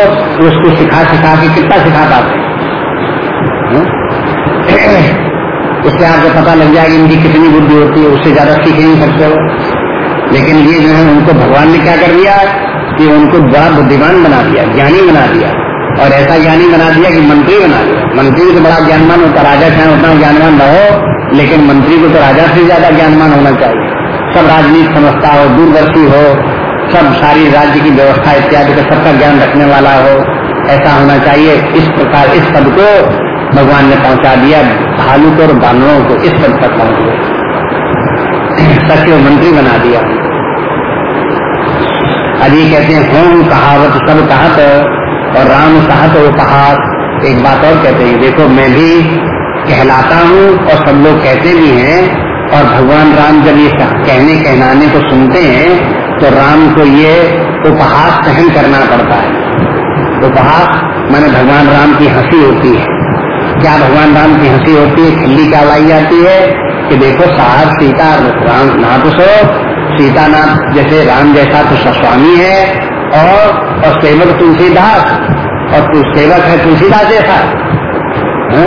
उसको सिखा सिखा के कितना सिखा पाते हैं। उससे आपको पता लग जाएगा इनकी कितनी बुद्धि होती है, उससे ज़्यादा सीख नहीं सकते हो लेकिन ये जो है, उनको भगवान ने क्या कर दिया? कि उनको बड़ा बुद्धिमान बना दिया, ज्ञानी बना दिया। और ऐसा ज्ञानी बना दिया कि मंत्री बना दिया। मंत्री तो बड़ा ज्ञानमान होता, राजा चाहे उतना ज्ञानमान रहो लेकिन मंत्री को तो राजा से ज़्यादा ज्ञानमान होना चाहिए। सब राजनीति समझता हो, दूरदर्शी हो, सब सारी राज्य की व्यवस्था इत्यादि का सबका ज्ञान रखने वाला हो, ऐसा होना चाहिए। इस प्रकार इस पद को भगवान ने पहुँचा दिया भालू को और बानरों को इस पद तक पहुँच गए। सचिव मंत्री बना दिया। अभी कहते हैं होम कहावत, सब कहत और राम कहत वो कहा एक बात और कहते हैं, देखो, मैं भी कहलाता हूँ और सब लोग कहते भी हैं और भगवान राम जब ये कहने कहनाने को सुनते हैं तो राम को ये उपहास सहन करना पड़ता है। उपहास माने भगवान राम की हँसी होती है। क्या भगवान राम की हँसी होती है? खिल्ली क्या लाई जाती है कि देखो, साहब, सीता राम नाथ सीता नाथ जैसे राम जैसा तो स्वामी है और और सेवक तुलसीदास, और तू सेवक है तुलसीदास जैसा? है?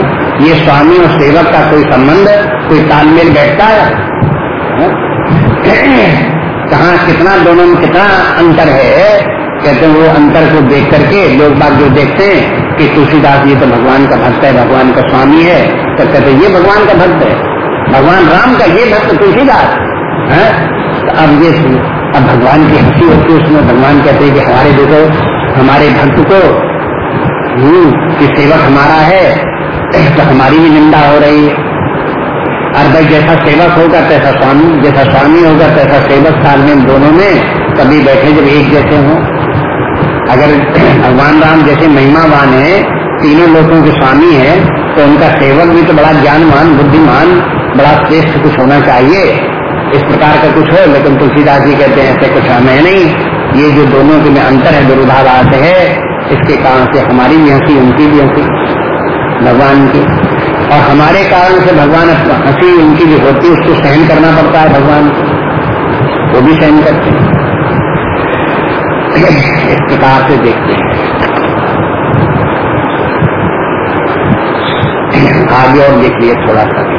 ये स्वामी और सेवक का कोई संबंध, कोई तालमेल बैठता है? कहा कितना दोनों में कितना अंतर है? कहते हैं वो अंतर को देख करके लोग बात जो देखते हैं कि तुलसीदास ये तो भगवान का भक्त है, भगवान का स्वामी है तो कहते ये भगवान का भक्त है। भगवान राम का ये भक्त तुलसीदास है? तो अब ये अब भगवान की हँसी होती है उसमें भगवान कहते हैं कि हमारे देखो हमारे भक्त को हम्म, कि सेवक हमारा है तो हमारी भी निंदा हो रही है। और भाई जैसा सेवक होगा तैसा स्वामी जैसा स्वामी होगा तैसा सेवक साल में दोनों में कभी बैठे जब एक जैसे हों। अगर भगवान राम जैसे महिमावान है तीनों लोगों के स्वामी है तो उनका सेवक भी तो बड़ा ज्ञानवान बुद्धिमान बड़ा श्रेष्ठ कुछ होना चाहिए। इस प्रकार का कुछ हो, लेकिन तुलसीदास जी कहते हैं, ऐसे कुछ हमें नहीं। ये जो दोनों के में अंतर है विरोधाभास है, इसके कारण से हमारी भी हँसी, उनकी भी हँसी, भगवान की। और हमारे कारण से भगवान हँसी उनकी जो होती है, उसको सहन करना पड़ता है भगवान। वो भी सहन करते हैं। इस प्रकार से देखते हैं। आगे और देख लिए थोड़ा सा।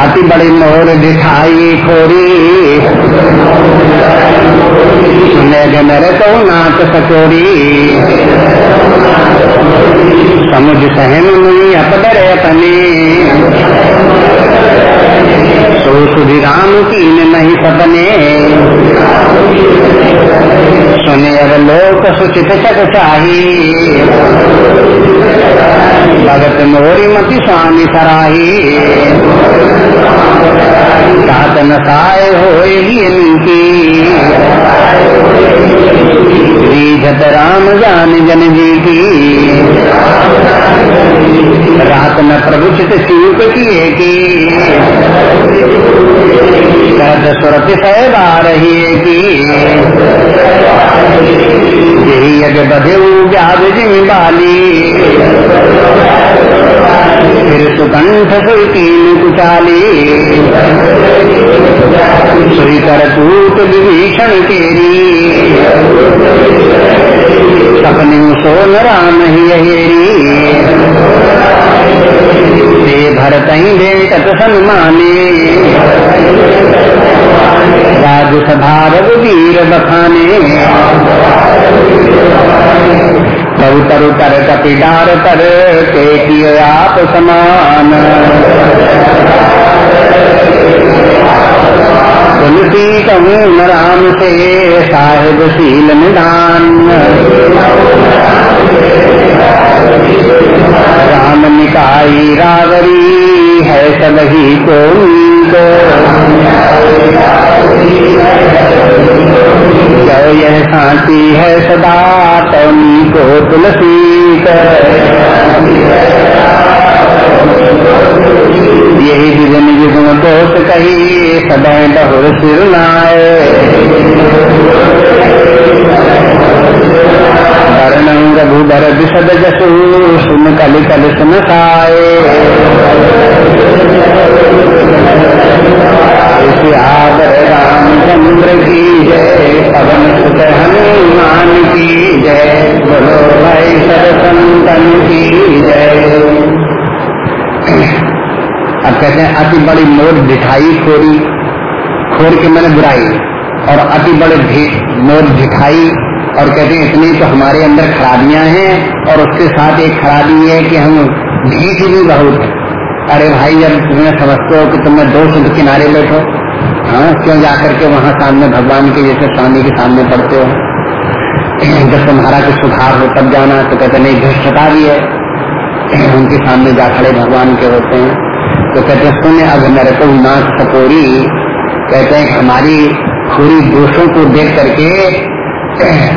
अति बड़ी मोर दिखाई खोरी। सुने मेरे तो नाच सकोरी समुझ सहन मुई अपडरे अपने। सो सुधि राम की नहीं सपने। सुने अब लोक सुचित चक चाही। भगत मोरी मति स्वामी सराही। सात नसाय होगी रीझत राम जान जन जी की रात न प्रभु चित चूक किए की। सुरत सहबा रही की। यही यज्ञ बधे व्याज जिमी बाली फिर सुकंठ सुई तीन कुचाली सुई करतूत विभीषण केरी सपने सोन राम ही हेरी से भरत भेटत सन्माने राजसभा रघुवीर बखाने प्रभु तरु तर कपिडार तर के आप समान तुलसी कहूँ राम से साहेब शील निदान राम निकाई रागरी है सभी को जो यह शांति है सदा तमी को तुलसी यही विजन युग दोष कही सदै बहुर सिरनाए वर्णं रघुबर विशद जसु, सुन कल कल सुन खाए रामचंद्र की जय, पवन सुत हनुमान की जय, बोलो भाई सरसंतन की जय। अब कहते हैं, अति बड़ी मोर दिखाई खोरी, खोर के मैंने बुराई, और अति बड़े मोर दिखाई, और कहते हैं, इतनी तो हमारे अंदर खराबियाँ हैं, और उसके साथ एक खराबी है कि हम भीख भी बहुत है। अरे भाई जब तुम्हें समझते हो कि तुम्हें दो शुद्ध किनारे बैठो। हाँ क्यों जाकर के वहाँ सामने भगवान के जैसे स्वामी के सामने पढ़ते हो? जब तुम्हारा कुछ सुधार हो तब जाना तो कहते, नहीं धृष्टता भी है। उनके सामने जा खड़े भगवान के होते हैं। तो कहते, सुने, अब मेरे को नाच सपोरी कहते हैं, हमारी पूरी दोषों को देख करके,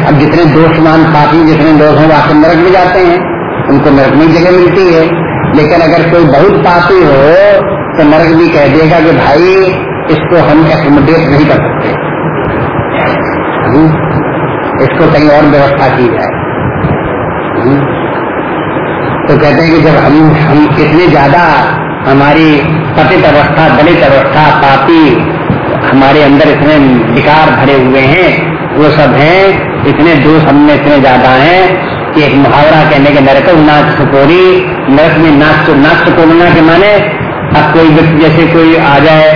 अब जितने दोषमान पापी, जितने दोष हैं वास्तव नरक में जाते हैं। उनको नरक में जगह मिलती है। लेकिन अगर कोई बहुत पापी हो तो नरक भी कह देगा कि भाई, इसको हम एकोमोडेट नहीं कर सकते हम्म? इसको कहीं और व्यवस्था की जाए हम्म? तो कहते हैं कि जब हम हम इतने ज़्यादा हमारी पतित अवस्था, दलित अवस्था, पापी, हमारे अंदर इतने विकार भरे हुए हैं, वो सब हैं, इतने दोष हमने इतने ज़्यादा हैं कि एक मुहावरा कहने के नरक नाच सुकोरी नरक में नाच तो नाच सुकोरना के माने, अब कोई व्यक्ति जैसे कोई आ जाए,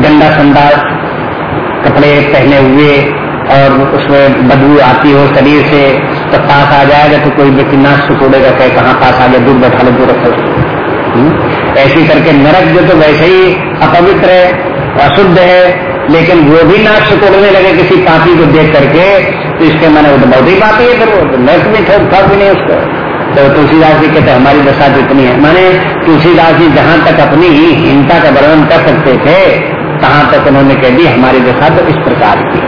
गंदा संदा कपड़े पहने हुए, और उसमें बदबू आती हो शरीर से तो पास आ जाएगा तो कोई व्यक्ति नाच सुकोड़ेगा कहे, कहाँ पास आ गया दूर बैठा लो, दूर रखो हम्म? ऐसी करके नरक जो तो वैसे ही अपवित्र है अशुद्ध है, लेकिन वो भी नाच सुकोड़ने लगे किसी पापी को देख करके तो इसके मैंने वो तो बहुत ही पापी है, फिर वो तो नर्क भी था भी नहीं उसको। तो तुलसीदास जी कहते हमारी दशा जितनी है। माने तुलसीदास जी जहाँ तक अपनी हिंसा का वर्णन कर सकते थे, तहां तक उन्होंने कह दी, हमारी दशा तो इस प्रकार की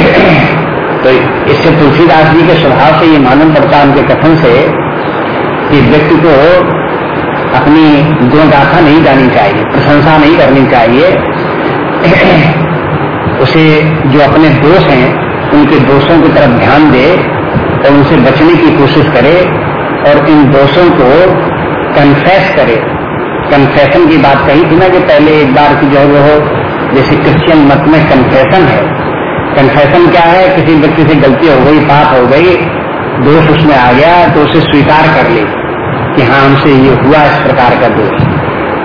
तो इससे तुलसीदास जी के स्वभाव से ये मालूम पड़ता उनके कथन से, कि व्यक्ति को अपनी गुणगाथा नहीं जानी चाहिए, प्रशंसा नहीं करनी चाहिए। उसे जो अपने दोष हैं, उनके दोषों की तरफ़ ध्यान दे और उनसे बचने की कोशिश करे और इन दोषों को कन्फेस करे। कन्फेशन की बात कही थी ना कि पहले एक बार की जो है वो जैसे क्रिश्चियन मत में कन्फेशन है। कन्फेशन क्या है? किसी व्यक्ति से गलती हो गई, पाप हो गई, दोष उसमें आ गया तो उसे स्वीकार कर ले। कि हाँ हमसे ये हुआ इस प्रकार का दोष।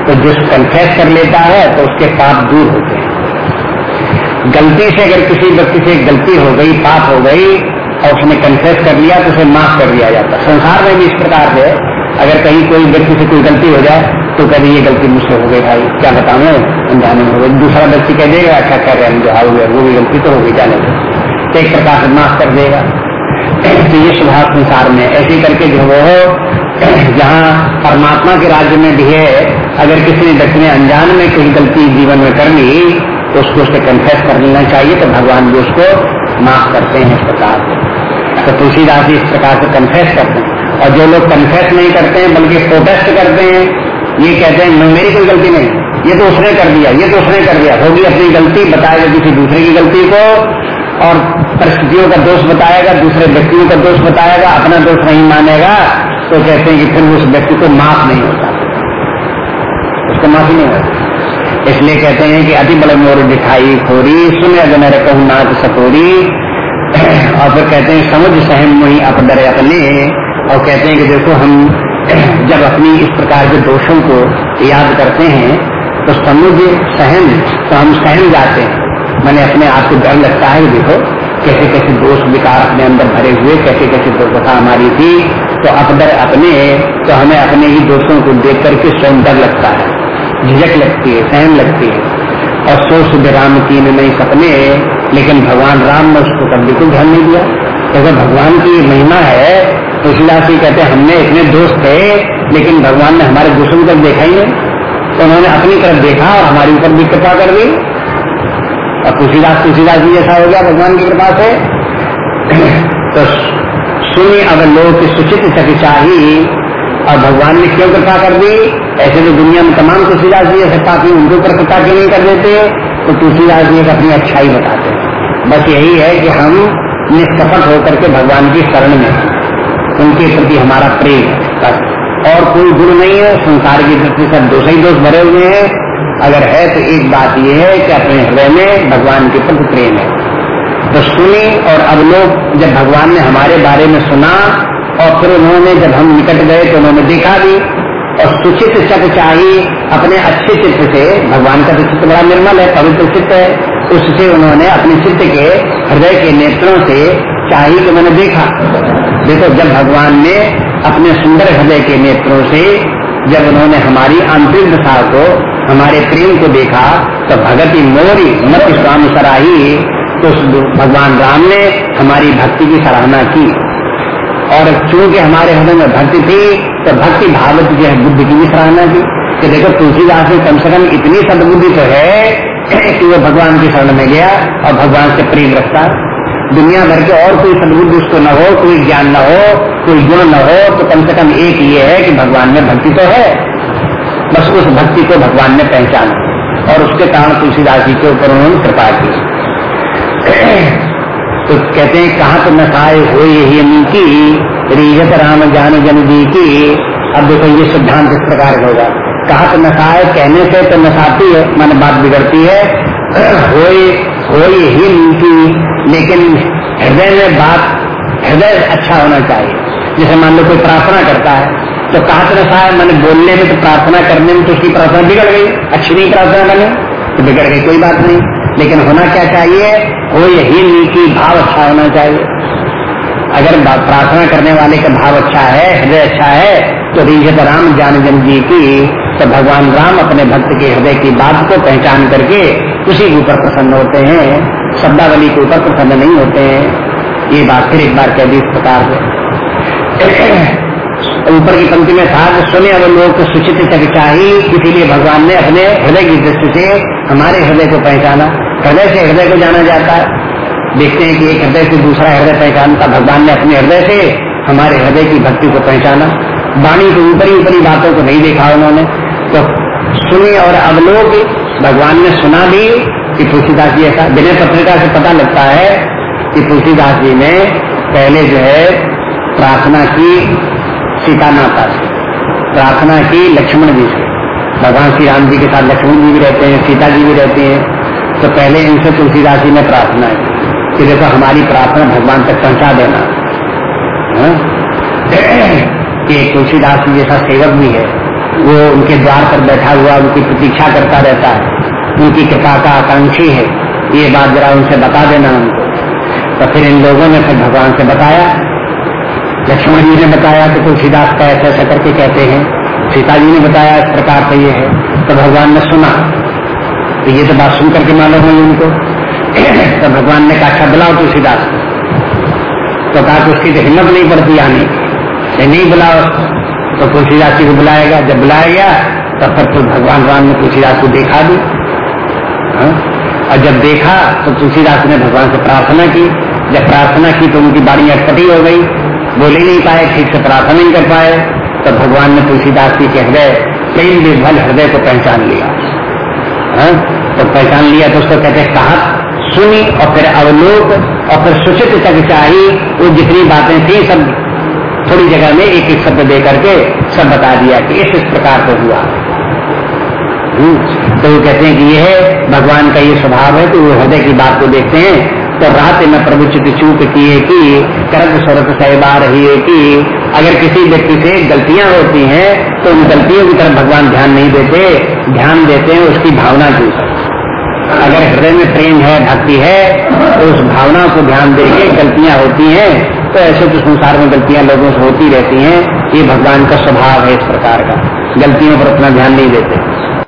तो जिस कन्फेस कर लेता है तो उसके पाप दूर होते हैं। गलती से अगर किसी व्यक्ति से गलती हो गई, पाप हो गई, और उसने कन्फेस कर लिया तो उसे माफ़ कर दिया जाता संसार में भी इस प्रकार से अगर कहीं कोई व्यक्ति से कोई गलती हो जाए तो कभी ये गलती मुझसे हो गई, भाई, क्या बताऊँ? अनजाने हो गई। दूसरा व्यक्ति कह देगा अच्छा कह रहे हैं जो हाउ वो भी गलती तो हो गई, जाने को तो एक प्रकार से माफ़ कर देगा। तो ये स्वभाव संसार में ऐसे करके जो वो जहाँ परमात्मा के राज्य में भी है, अगर किसी ने अनजान में कोई गलती जीवन में कर ली तो उसको उससे कन्फेस कर लेना चाहिए तो भगवान भी उसको माफ़ करते हैं इस प्रकार से। तो तुलसीदास इस प्रकार से कन्फेस करते हैं। और जो लोग कन्फेस नहीं करते हैं, बल्कि प्रोटेस्ट करते हैं, ये कहते हैं मेरी कोई गलती नहीं। ये तो उसने कर दिया, ये तो उसने कर दिया। होगी अपनी गलती, बताएगा किसी दूसरे की गलती को, और परिस्थितियों का दोष बताएगा, दूसरे व्यक्तियों का दोष बताएगा, अपना दोष नहीं मानेगा तो कहते हैं कि फिर उस व्यक्ति को माफ़ नहीं होता। उसको माफ़ नहीं होता। इसलिए कहते हैं कि अति बल मोर दिखाई खोरी, सुन अगर कहूँ नाथ सकोरी। और फिर कहते हैं, समझ सहम मुही अपडर अपने। और कहते हैं कि देखो हम जब अपनी इस प्रकार के दोषों को याद करते हैं तो समुद्र सहन तो हम सहन जाते हैं। मैंने अपने आप को डर लगता है देखो कैसे कैसे दोष विकार अपने अंदर भरे हुए कैसे कैसे दुर्दशा हमारी थी। तो अपडर अपने तो हमें अपने ही दोस्तों को देख करके स्वयं डर लगता है, झिझक लगती है सहन लगती है। और सो सुध राम तीन नहीं सपने लेकिन भगवान राम ने उसको कभी बिल्कुल ध्यान नहीं दिया। क्योंकि भगवान की महिमा है तुलसीदास जी कहते हैं, हमने इतने दोस्त थे लेकिन भगवान ने हमारे दोस्तों की तरफ़ देखा ही नहीं। तो उन्होंने अपनी तरफ़ देखा और हमारे ऊपर भी कृपा कर दी। और तुलसीदास तुलसीदास जी जैसा हो गया, भगवान की कृपा से तो लोग की सुचित सक चाही और भगवान ने क्यों कृपा कर दी? ऐसे तो दुनिया में तमाम तुलसीदास जी ऐसे पापी उनके ऊपर कृपा क्यों नहीं कर देते? तो तुलसीदास जी अपनी अच्छाई बताते बस यही है कि हम निष्कपट होकर के भगवान की शरण में उनके प्रति हमारा प्रेम और कोई गुण नहीं है, संसार की दृष्टि से दोष ही दोष भरे हुए हैं। अगर है तो एक बात यह है कि अपने हृदय में भगवान के प्रति प्रेम है। तो सुनी और अब लोग जब भगवान ने हमारे बारे में सुना और फिर उन्होंने जब हम निकट गए तो उन्होंने देखा भी और सुचित चक चाहिए अपने अच्छे चित्त से, भगवान का तो चित्त बड़ा निर्मल है, पवित्र चित्त है, उससे उन्होंने अपने चित्त के, हृदय के नेत्रों से चाहिए कि मैंने देखा। देखो, जब भगवान ने अपने सुंदर हृदय के नेत्रों से जब उन्होंने हमारी आंतरिक दशा को, हमारे प्रेम को देखा तो भगति मोरी मत स्वामी सराही तो भगवान राम ने हमारी भक्ति की सराहना की। और चूँकि हमारे हृदय में भक्ति थी तो भक्ति भावत जो है, बुद्धि की भी सराहना की। कि देखो तुलसीदास में कम से कम इतनी सदबुद्धि तो है कि वो भगवान की शरण में गया और भगवान से प्रेम रखता। दुनिया भर के और कोई सदबुद्धि उसको न हो, कोई ज्ञान न हो, कोई गुण न हो तो कम से कम एक ये है कि भगवान में भक्ति तो है। बस उस भक्ति को भगवान ने पहचाना। और उसके कारण तुलसीदास जी के ऊपर उन्होंने कृपा की। तो कहते हैं, कहा तो नशाए हो यही की रीहत राम जान जन जी की। अब देखो, ये सिद्धांत इस प्रकार का होगा। कहा तो नशाए कहने से तो नशाती है, मन बात बिगड़ती है। हो ही की, लेकिन हृदय में बात, हृदय अच्छा होना चाहिए। जैसे मान लो कोई प्रार्थना करता है तो कहा रसा है मैंने बोलने में तो प्रार्थना करने में तो उसकी प्रार्थना बिगड़ गई, अच्छी नहीं प्रार्थना करने तो बिगड़ गई, कोई बात नहीं। लेकिन होना क्या चाहिए? हो यही नीति भाव अच्छा होना चाहिए। अगर प्रार्थना करने वाले का भाव अच्छा है, हृदय अच्छा है तो रिजत राम जान जन जी की तो भगवान राम अपने भक्त के हृदय की बात को पहचान करके उसी के ऊपर प्रसन्न होते हैं। शब्दावली के ऊपर प्रसन्न नहीं होते हैं। ये बात फिर एक बार कह दी इस प्रकार से। ऊपर की पंक्ति में था सुने अब लोग सुचित चक चाहिए, इसीलिए भगवान ने अपने हृदय की दृष्टि से हमारे हृदय को पहचाना। हृदय से हृदय को जाना जाता है। देखते हैं कि एक हृदय से दूसरा हृदय पहचानता भगवान ने अपने हृदय से हमारे हृदय की भक्ति को पहचाना। वाणी को ऊपरी ऊपरी बातों को नहीं देखा उन्होंने। तो सुने और अवलोक भगवान ने सुना भी कि तुलसीदास जी ऐसा विनय पत्रिका से पता लगता है कि तुलसीदास जी ने पहले जो है प्रार्थना की सीता माता से। प्रार्थना की लक्ष्मण जी से। भगवान श्री राम जी के साथ लक्ष्मण जी भी रहते हैं, सीता जी भी रहते हैं। तो पहले इनसे तुलसीदास जी ने प्रार्थना की। कि देखो, हमारी प्रार्थना भगवान तक पहुँचा देना। हाँ? कि तुलसीदास जी जैसा सेवक भी है, वो उनके द्वार पर बैठा हुआ, उनकी प्रतीक्षा करता रहता है। उनकी कृपा का आकांक्षी है। ये बात जरा उनसे बता देना उनको तो फिर इन लोगों ने फिर भगवान से बताया लक्ष्मण जी ने बताया कि तुलसीदास का ऐसा ऐसा करके कहते हैं। सीता जी ने बताया इस प्रकार से ये है। तो भगवान ने सुना। तो ये तो बात सुन करके मालूम हुई उनको। तो भगवान ने कहा अच्छा बुलाओ तुलसीदास को। तो कहा कि उसकी तो हिम्मत नहीं पड़ती आने की। नहीं बुलाओ। तो तुलसीदास जी को बुलाएगा। जब बुलाया गया, तब फिर तो भगवान राम ने तुलसीदास को देखा दी हाँ? और जब देखा तो तुलसीदास ने भगवान से प्रार्थना की। जब प्रार्थना की तो उनकी बाड़ी अटपटी हो गई। बोल ही नहीं पाए ठीक से प्रार्थना नहीं कर पाए तो भगवान ने तुलसीदास जी के हृदय प्रेम विभल हृदय को पहचान लिया। है? तो पहचान लिया तो उसको कहते कहा सुनी और फिर अवलोक और फिर सुचित तक चाहिए वो जितनी बातें थी सब थोड़ी जगह में एक एक शब्द दे करके सब बता दिया कि इस इस प्रकार को हुआ। हम्म, तो वो कहते हैं कि यह भगवान का ये स्वभाव है कि वो हृदय की बात को देखते हैं तो रात में प्रभु चित चूक किए कि करत स्वरत सहबा रही है कि अगर किसी व्यक्ति से गलतियाँ होती हैं तो उन गलतियों की तरफ़ भगवान ध्यान नहीं देते, ध्यान देते हैं, उसकी भावना की अगर हृदय में प्रेम है, भक्ति है तो उस भावना को ध्यान देके गलतियाँ होती हैं तो ऐसे तो संसार में गलतियाँ लोगों से होती रहती हैं, ये भगवान का स्वभाव है इस प्रकार का। गलतियों पर उतना ध्यान नहीं देते।